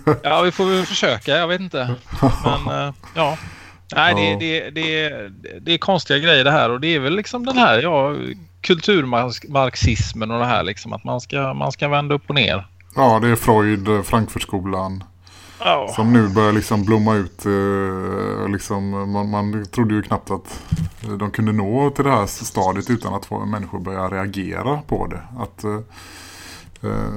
<laughs> ja, vi får väl försöka. Jag vet inte. Men uh, ja. Nej, det, det, det, det är konstiga grejer det här och det är väl liksom den här ja, kulturmarxismen och det här liksom att man ska, man ska vända upp och ner. Ja, det är Freud, eh, Frankfurtskolan. Oh. Som nu börjar liksom blomma ut. Eh, liksom, man, man trodde ju knappt att de kunde nå till det här stadiet utan att människor börja reagera på det. Att, eh, eh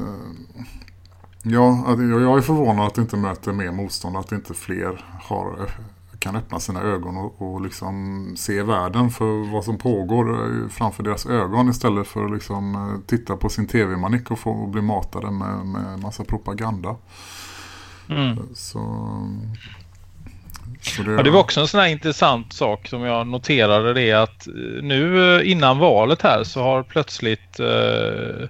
ja, jag är förvånad att det inte möter mer motstånd. Att inte fler har kan öppna sina ögon och, och liksom se världen för vad som pågår framför deras ögon istället för att liksom eh, titta på sin tv-manik och få bli matade med, med massa propaganda. Mm. Så, så det, ja, det var också en sån här intressant sak som jag noterade det att eh, nu eh, innan valet här så har plötsligt eh,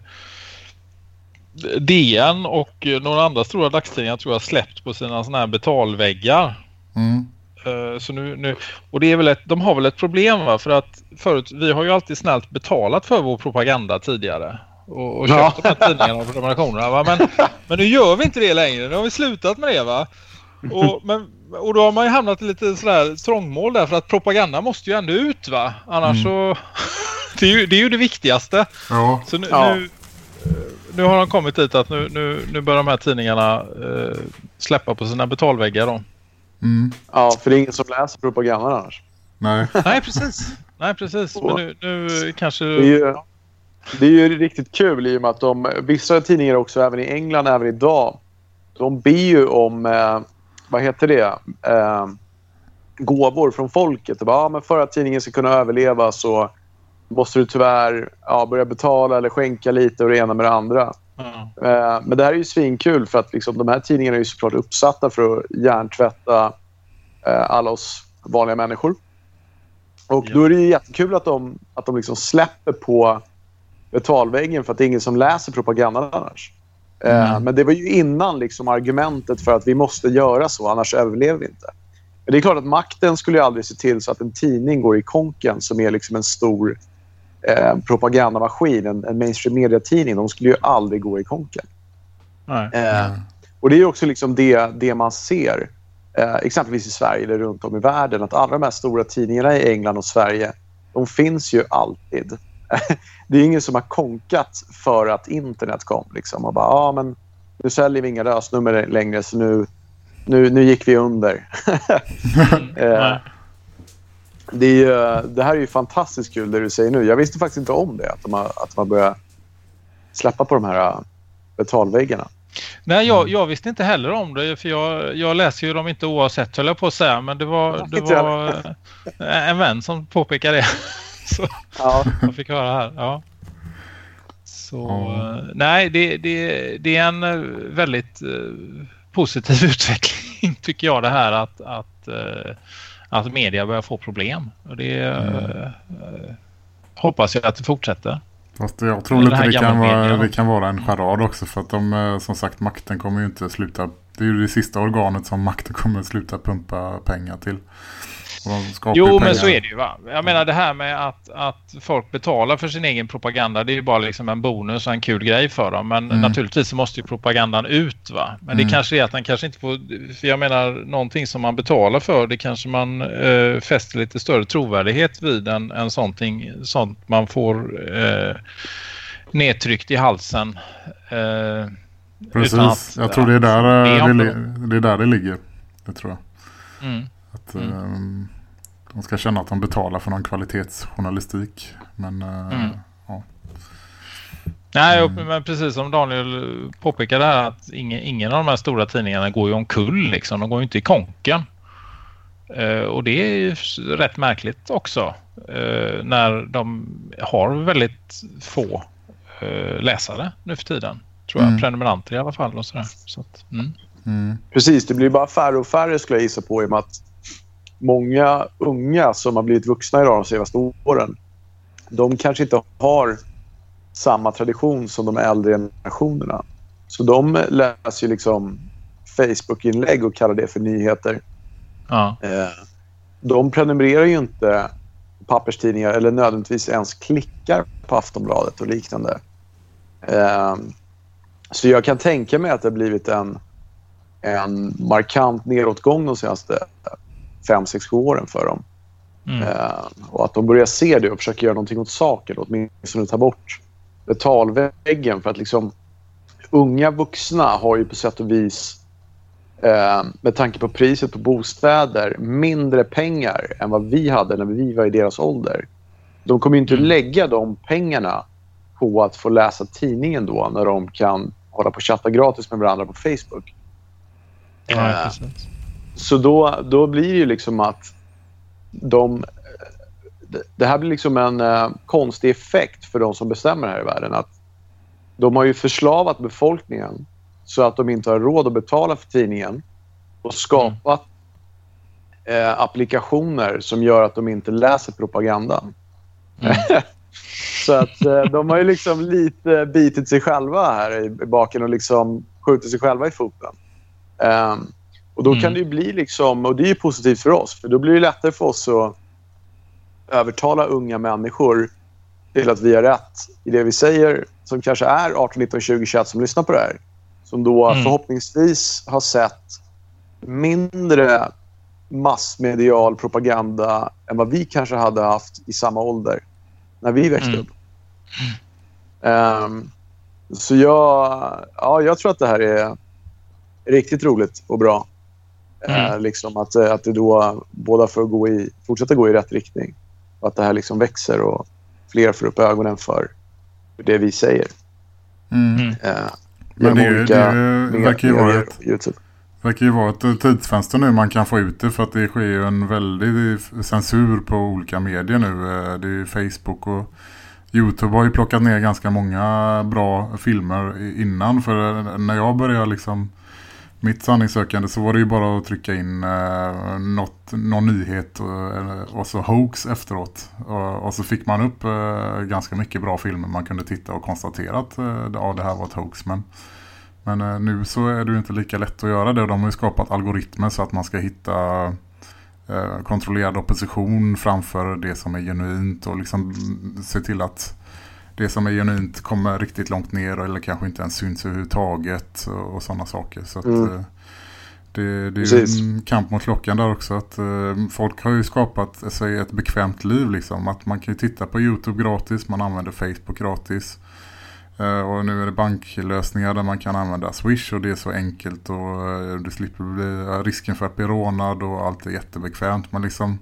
DN och några andra stora dagstidningar tror jag släppt på sina såna här betalväggar. Mm. Eh, så nu, nu, och det är väl ett, de har väl ett problem va? För att förut, vi har ju alltid snällt betalat för vår propaganda tidigare. Och, och köpt ja. de här tidningarna och prenumerationerna. Va? Men, <laughs> men nu gör vi inte det längre. Nu har vi slutat med det va. Och, <laughs> men, och då har man ju hamnat i lite sådär trångmål där för att propaganda måste ju ändå ut va. Annars mm. så... <laughs> det, är ju, det är ju det viktigaste. Ja. Så nu, ja. nu, nu, har de kommit dit att nu, nu, nu börjar de här tidningarna eh, släppa på sina betalväggar då. Mm. Ja, för det är ingen som läser propagandan annars. Nej, Nej precis. Nej, precis. <laughs> Men nu, nu kanske... Det är, ju, det är ju riktigt kul i och med att de, vissa tidningar också, även i England, även idag, de ber ju om, eh, vad heter det, eh, gåvor från folket. bara, ja, men för att tidningen ska kunna överleva så måste du tyvärr ja, börja betala eller skänka lite och det ena med det andra. Mm. Men det här är ju svinkul för att liksom, de här tidningarna är ju såklart uppsatta för att hjärntvätta eh, alla oss vanliga människor. Och ja. då är det jättekul att de, att de liksom släpper på betalväggen för att det är ingen som läser propagandan annars. Eh, mm. Men det var ju innan liksom argumentet för att vi måste göra så, annars överlever vi inte. Men det är klart att makten skulle aldrig se till så att en tidning går i konken som är liksom en stor eh, propagandamaskin, en, en mainstream mediatidning, de skulle ju aldrig gå i konken. Eh, och det är också liksom det, det man ser, eh, exempelvis i Sverige eller runt om i världen, att alla de här stora tidningarna i England och Sverige, de finns ju alltid. <laughs> det är ingen som har konkat för att internet kom. Liksom, och bara, ah, men nu säljer vi inga lösnummer längre så nu, nu, nu gick vi under. <laughs> eh, det, är, det här är ju fantastiskt kul det du säger nu. Jag visste faktiskt inte om det, att de har, att de har börjat släppa på de här äh, betalväggarna. Nej, jag, jag, visste inte heller om det för jag, jag läser ju dem inte oavsett höll jag på att säga men det var, det var äh, en vän som påpekade det. <laughs> Så ja. jag fick höra här. Ja. Så mm. nej, det, det, det är en äh, väldigt positiv <laughs> utveckling tycker jag det här att, att att media börjar få problem. Och det mm. uh, hoppas jag att det fortsätter. Fast jag tror lite det kan, vara, det kan vara en charad också för att de, eh, som sagt makten kommer ju inte sluta. Det är ju det sista organet som makten kommer att sluta pumpa pengar till. Jo, men så är det ju va. Jag menar det här med att, att folk betalar för sin egen propaganda. Det är ju bara liksom en bonus och en kul grej för dem. Men mm. naturligtvis så måste ju propagandan ut va. Men mm. det kanske är att den kanske inte får... För jag menar någonting som man betalar för. Det kanske man eh, fäster lite större trovärdighet vid än, än sånt man får eh, nedtryckt i halsen. Eh, Precis, att, jag tror det är där, det, eh, det, det, är där det ligger. Det tror jag. Mm. Att, mm. um, de ska känna att de betalar för någon kvalitetsjournalistik. Men uh, mm. ja. Nej, mm. men precis som Daniel påpekade här att ingen, ingen av de här stora tidningarna går ju omkull liksom. De går ju inte i konken. Uh, och det är ju rätt märkligt också. Uh, när de har väldigt få läsare nu för tiden. Tror jag. Mm. Prenumeranter i alla fall. Och sådär. Så att, mm. Mm. Precis, det blir bara färre och färre skulle jag gissa på i och med att många unga som har blivit vuxna idag de senaste åren, de kanske inte har samma tradition som de äldre generationerna. Så de läser ju liksom Facebook-inlägg och kallar det för nyheter. Ja. Eh, de prenumererar ju inte papperstidningar eller nödvändigtvis ens klickar på Aftonbladet och liknande. Eh, Så jag kan tänka mig att det har blivit en, en markant nedåtgång de senaste fem, sex, sju åren för dem. Mm. Eh, och att de börjar se det och försöker göra någonting åt saken. Åtminstone ta bort betalväggen. För att liksom, unga vuxna har ju på sätt och vis eh, med tanke på priset på bostäder mindre pengar än vad vi hade när vi var i deras ålder. De kommer inte mm. lägga de pengarna på att få läsa tidningen då när de kan hålla på och chatta gratis med varandra på Facebook. Ja, eh, så då, då blir det ju liksom att de... Det här blir liksom en uh, konstig effekt för de som bestämmer här i världen. Att de har ju förslavat befolkningen så att de inte har råd att betala för tidningen och skapat mm. uh, applikationer som gör att de inte läser propagandan. Mm. <laughs> så att uh, de har ju liksom lite bitit sig själva här i, baken och liksom skjutit sig själva i foten. Um, och Då mm. kan det bli liksom, och det är positivt för oss, för då blir det lättare för oss att övertala unga människor till att vi har rätt i det vi säger, som kanske är 18, 19, 20, 21 som lyssnar på det här. Som då mm. förhoppningsvis har sett mindre massmedial propaganda än vad vi kanske hade haft i samma ålder när vi växte mm. upp. Um, så jag, ja, jag tror att det här är riktigt roligt och bra. Mm. Eh, liksom att, eh, att det då båda får gå i, fortsätta gå i rätt riktning. Och att det här liksom växer och fler får upp ögonen för det vi säger. Mm. Eh, Men det, olika, det verkar, ju vara ett, YouTube. verkar ju vara ett tidsfönster nu man kan få ut det för att det sker ju en väldig censur på olika medier nu. Eh, det är ju Facebook och Youtube har ju plockat ner ganska många bra filmer innan för när jag började liksom mitt sanningssökande så var det ju bara att trycka in eh, något, någon nyhet eh, och, och så hoax efteråt. Och, och, så fick man upp eh, ganska mycket bra filmer man kunde titta och konstatera eh, att eh, ja, det här var ett hoax. Men, men eh, nu så är det ju inte lika lätt att göra det. De har ju skapat algoritmer så att man ska hitta eh, kontrollerad opposition framför det som är genuint och liksom se till att det som är genuint kommer riktigt långt ner eller kanske inte ens syns överhuvudtaget och, och sådana saker. Så att, mm. Eh, det, det är ju en kamp mot klockan där också. Att, uh, folk har ju skapat sig ett bekvämt liv. Liksom. Att man kan ju titta på Youtube gratis, man använder Facebook gratis. Uh, och nu är det banklösningar där man kan använda Swish och det är så enkelt och du slipper bli, risken för att bli rånad och allt är jättebekvämt. Men liksom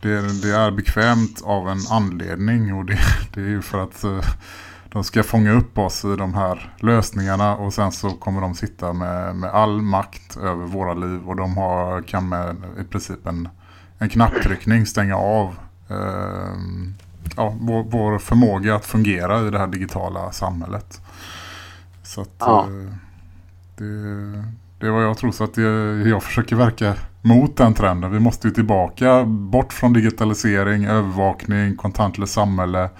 det, det, är bekvämt av en anledning och det, <laughs> det är ju för att uh, de ska fånga upp oss i de här lösningarna och sen så kommer de sitta med, med all makt över våra liv och de har, kan med i princip en, en knapptryckning stänga av uh, ja, vår, vår, förmåga att fungera i det här digitala samhället. Så att ja. uh, det, det är vad jag tror så att jag, jag försöker verka mot den trenden. Vi måste ju tillbaka bort från digitalisering, övervakning, kontantlöst samhälle.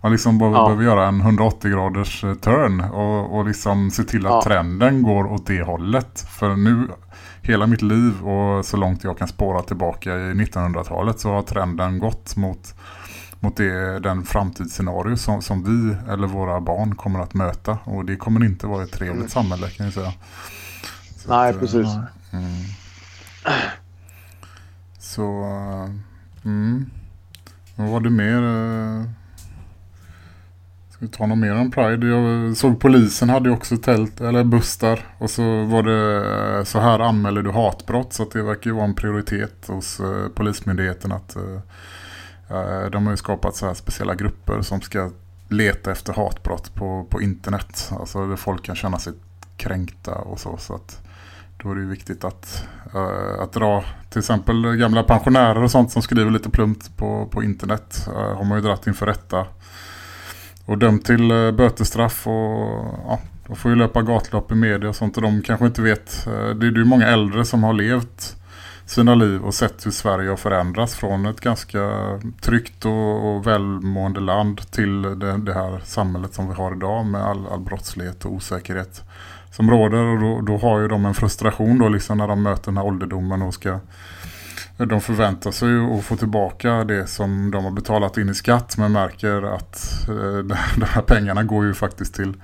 Man liksom ja. behöver göra en 180 graders eh, turn och, och liksom se till att ja. trenden går åt det hållet. För nu, hela mitt liv och så långt jag kan spåra tillbaka i 1900-talet så har trenden gått mot, mot det, den framtidsscenario som, som vi eller våra barn kommer att möta. Och det kommer inte vara ett trevligt mm. samhälle kan jag säga. Nej, att, precis. Mm. Så, mm. Vad var det mer? Eh, ska vi ta något mer om Pride? Jag såg polisen hade också tält, eller buss där. Och så var det eh, så här anmäler du hatbrott. Så det verkar ju vara en prioritet hos polismyndigheten att de har ju skapat så här speciella grupper som ska leta efter hatbrott på, på internet. Alltså där folk kan känna sig kränkta och så. Så att då är det viktigt att, uh, att dra till exempel gamla pensionärer och sånt som skriver lite plumpt på, på internet. Uh, har man ju dratt inför rätta och dömt till eh, uh, bötestraff och ja, de får ju löpa gatlopp i media och sånt och de kanske inte vet. det är ju många äldre som har levt sina liv och sett hur Sverige har förändrats från ett ganska tryggt och, och välmående land till det, det, här samhället som vi har idag med all, all brottslighet och osäkerhet som råder och då, då, har ju de en frustration då liksom när de möter den här ålderdomen och ska de förväntar sig att få tillbaka det som de har betalat in i skatt men märker att eh, <laughs> de här pengarna går ju faktiskt till,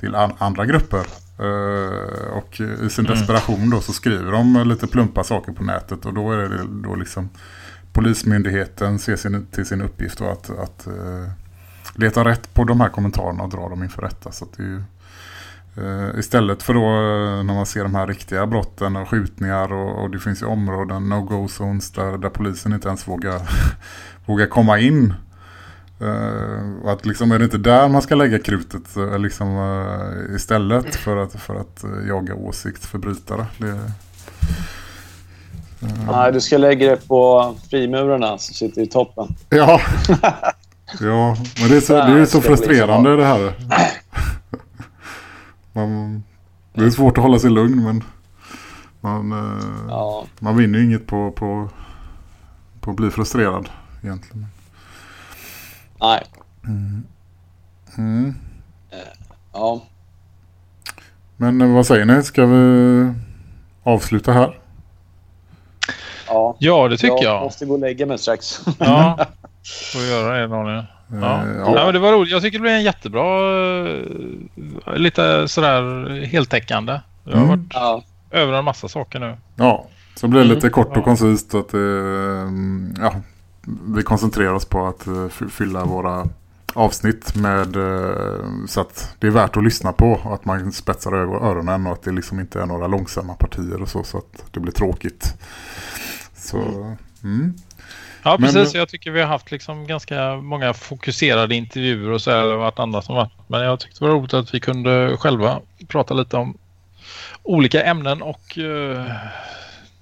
till an andra grupper. Uh, och i sin mm. desperation då så skriver de lite plumpa saker på nätet och då är det då liksom Polismyndigheten ser sin, till sin uppgift att, att uh, leta rätt på de här kommentarerna och dra dem inför rätta. Så det är ju, uh, istället för då när man ser de här riktiga brotten och skjutningar och, och det finns ju områden, no-go zones där, där polisen inte ens vågar, <laughs> vågar komma in Uh, att liksom är det inte där man ska lägga krutet liksom, istället för att, för att jaga åsiktsförbrytare. Det, Nej, du ska lägga det på frimurarna som sitter i toppen. Ja, <laughs> ja men det är så, det är så frustrerande det här. <clears throat> Man, det är svårt att hålla sig lugn men man, ja. man vinner ju inget på, på, på att bli frustrerad egentligen. Nej. Mm. Mm. Ja. Men eh, vad säger ni? Ska vi avsluta här? Ja, ja det tycker jag. Jag måste gå och lägga mig strax. Ja, <laughs> får göra det Daniel. Ja. ja. ja. men det var roligt. Jag tycker det blev en jättebra, eh, lite sådär heltäckande. Jag har mm. varit ja. över en massa saker nu. Ja, så blir det lite mm. kort och koncist att eh, ja, vi koncentrerar oss på att fylla våra avsnitt med så att det är värt att lyssna på att man spetsar öronen och att det liksom inte är några långsamma partier och så så att det blir tråkigt. Så, mm. Ja, precis. Men, jag tycker vi har haft liksom ganska många fokuserade intervjuer och så här, det har varit andra som varit. Men jag tyckte det var roligt att vi kunde själva prata lite om olika ämnen och uh,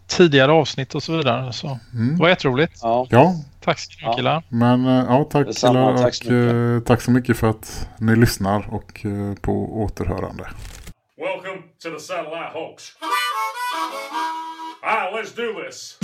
tidigare avsnitt och så vidare. Så mm. det var jätteroligt. Ja. ja. Tack så mycket killar. Men eh, ja, tack killar och tack så, uh, tack så mycket för att ni lyssnar och uh, på återhörande. Welcome to the satellite hoax. Ah, let's do this.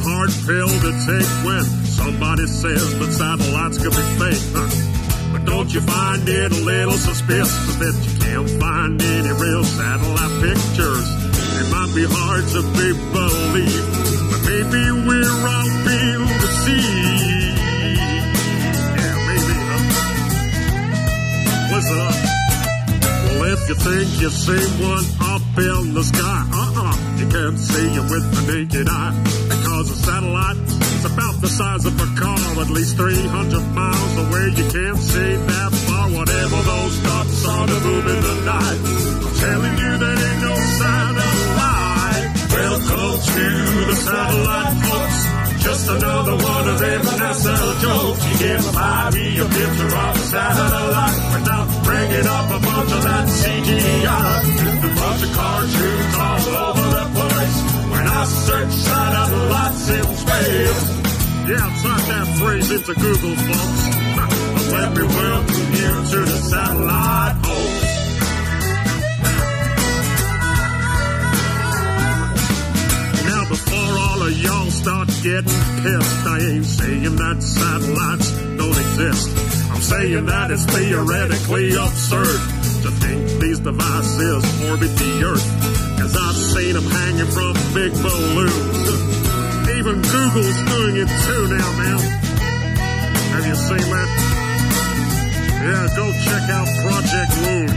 Hard pill to take when somebody says that satellites could be fake. Huh? But don't you find it a little suspicious that you can't find any real satellite pictures? It might be hard to be believed, but maybe we're all being deceived. Yeah, maybe, huh? Listen up. Well, if you think you see one up in the sky, uh-uh, you can't see it with the naked eye because a satellite is about the size of a car, at least 300 miles away. You can't see that far, whatever those dots are to move in the night. I'm telling you, there ain't no satellite. Welcome to the satellite, folks. Just another one of them NASA jokes. You get by me a picture of a satellite without bringing up a bunch of that CGI. A bunch of cartoons all over the place. When I search satellites in space. Yeah, type that phrase into Google, folks. <laughs> Let me welcome you to the satellite host. Now, before all of y'all start getting pissed, I ain't saying that satellites don't exist. I'm saying that it's theoretically absurd to think these devices orbit the Earth. Cause I've seen them hanging from big balloons. <laughs> Even Google's doing it too now, man. Have you seen that? Yeah, go check out Project Moon.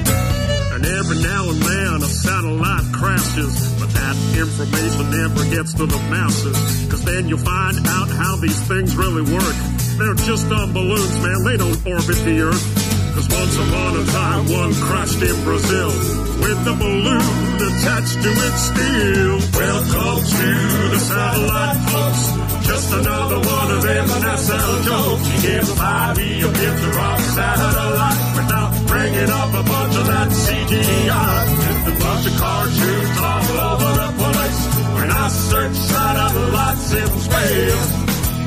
And every now and then a satellite crashes, but that information never gets to the masses. Cause then you'll find out how these things really work. They're just on balloons, man. They don't orbit the Earth. Cause once upon a time, one crashed in Brazil with the balloon attached to it still. Welcome to the satellite folks. Just another one of them NASA jokes. You give 5 a picture of satellite without bringing up a bunch of that CGI. Just a bunch of cartoons all over the place. When I search satellites in space.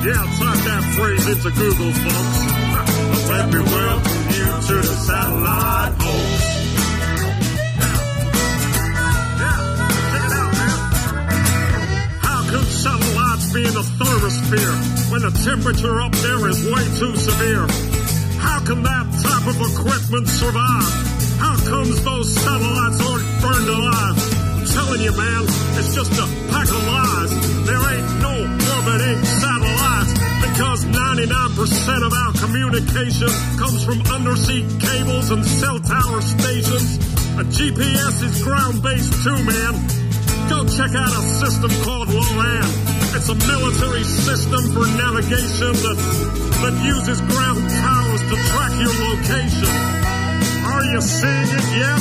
Yeah, type that phrase into Google, folks. <laughs> to the satellite oh. host. Satellites be in the thermosphere when the temperature up there is way too severe. How can that type of equipment survive? How comes those satellites aren't burned alive? I'm telling you, man, it's just a pack of lies. There ain't no orbiting satellite. 99% of our communication comes from undersea cables and cell tower stations. A GPS is ground-based too, man. Go check out a system called LORAN. It's a military system for navigation that, that uses ground towers to track your location. Are you seeing it yet?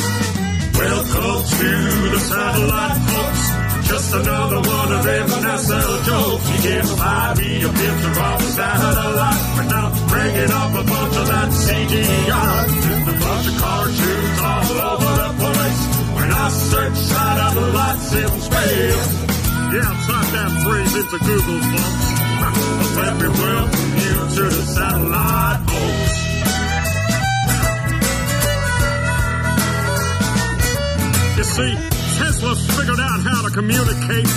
Welcome to the satellite folks. Just another one of them NASA jokes. Get a 5 a picture of a satellite without bringing up a bunch of that CGI. Just a bunch of cartoons all over the place. When I search satellites in space. Yeah, type that phrase into Google, folks. But let me welcome you to the satellite folks. Communicate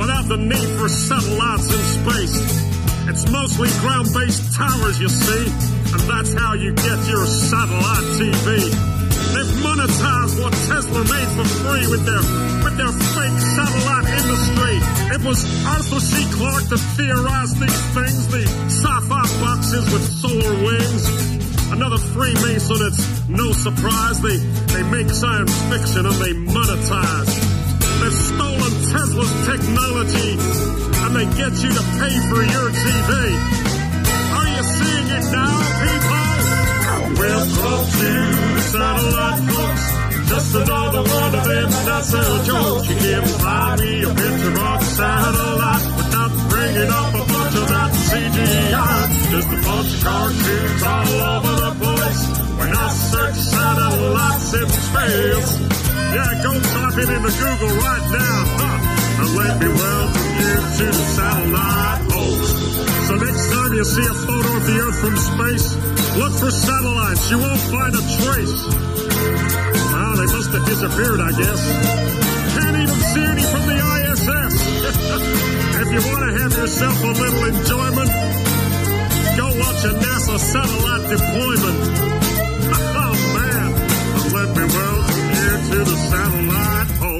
without the need for satellites in space. It's mostly ground-based towers, you see, and that's how you get your satellite TV. They've monetized what Tesla made for free with their with their fake satellite industry. It was Arthur C. Clarke that theorized these things, the sci-fi boxes with solar wings. Another Freemason, it's no surprise. They, they make science fiction and they monetize. They've stolen Tesla's technology and they get you to pay for your TV. Are you seeing it now, people? Welcome to the satellite folks. Just another one of them NASA jokes. You give Bobby a picture of satellite without bringing up a bunch of that CGI. Just a bunch of cartoons all over the place. When I search satellites in space. Yeah, go type it into Google right now. Huh? And let me welcome you to the satellite host. So next time you see a photo of the Earth from space, look for satellites. You won't find a trace. Well, they must have disappeared, I guess. Can't even see any from the ISS. <laughs> if you want to have yourself a little enjoyment, go watch a NASA satellite deployment. Oh, man. Well, let me welcome you to the satellite hoax.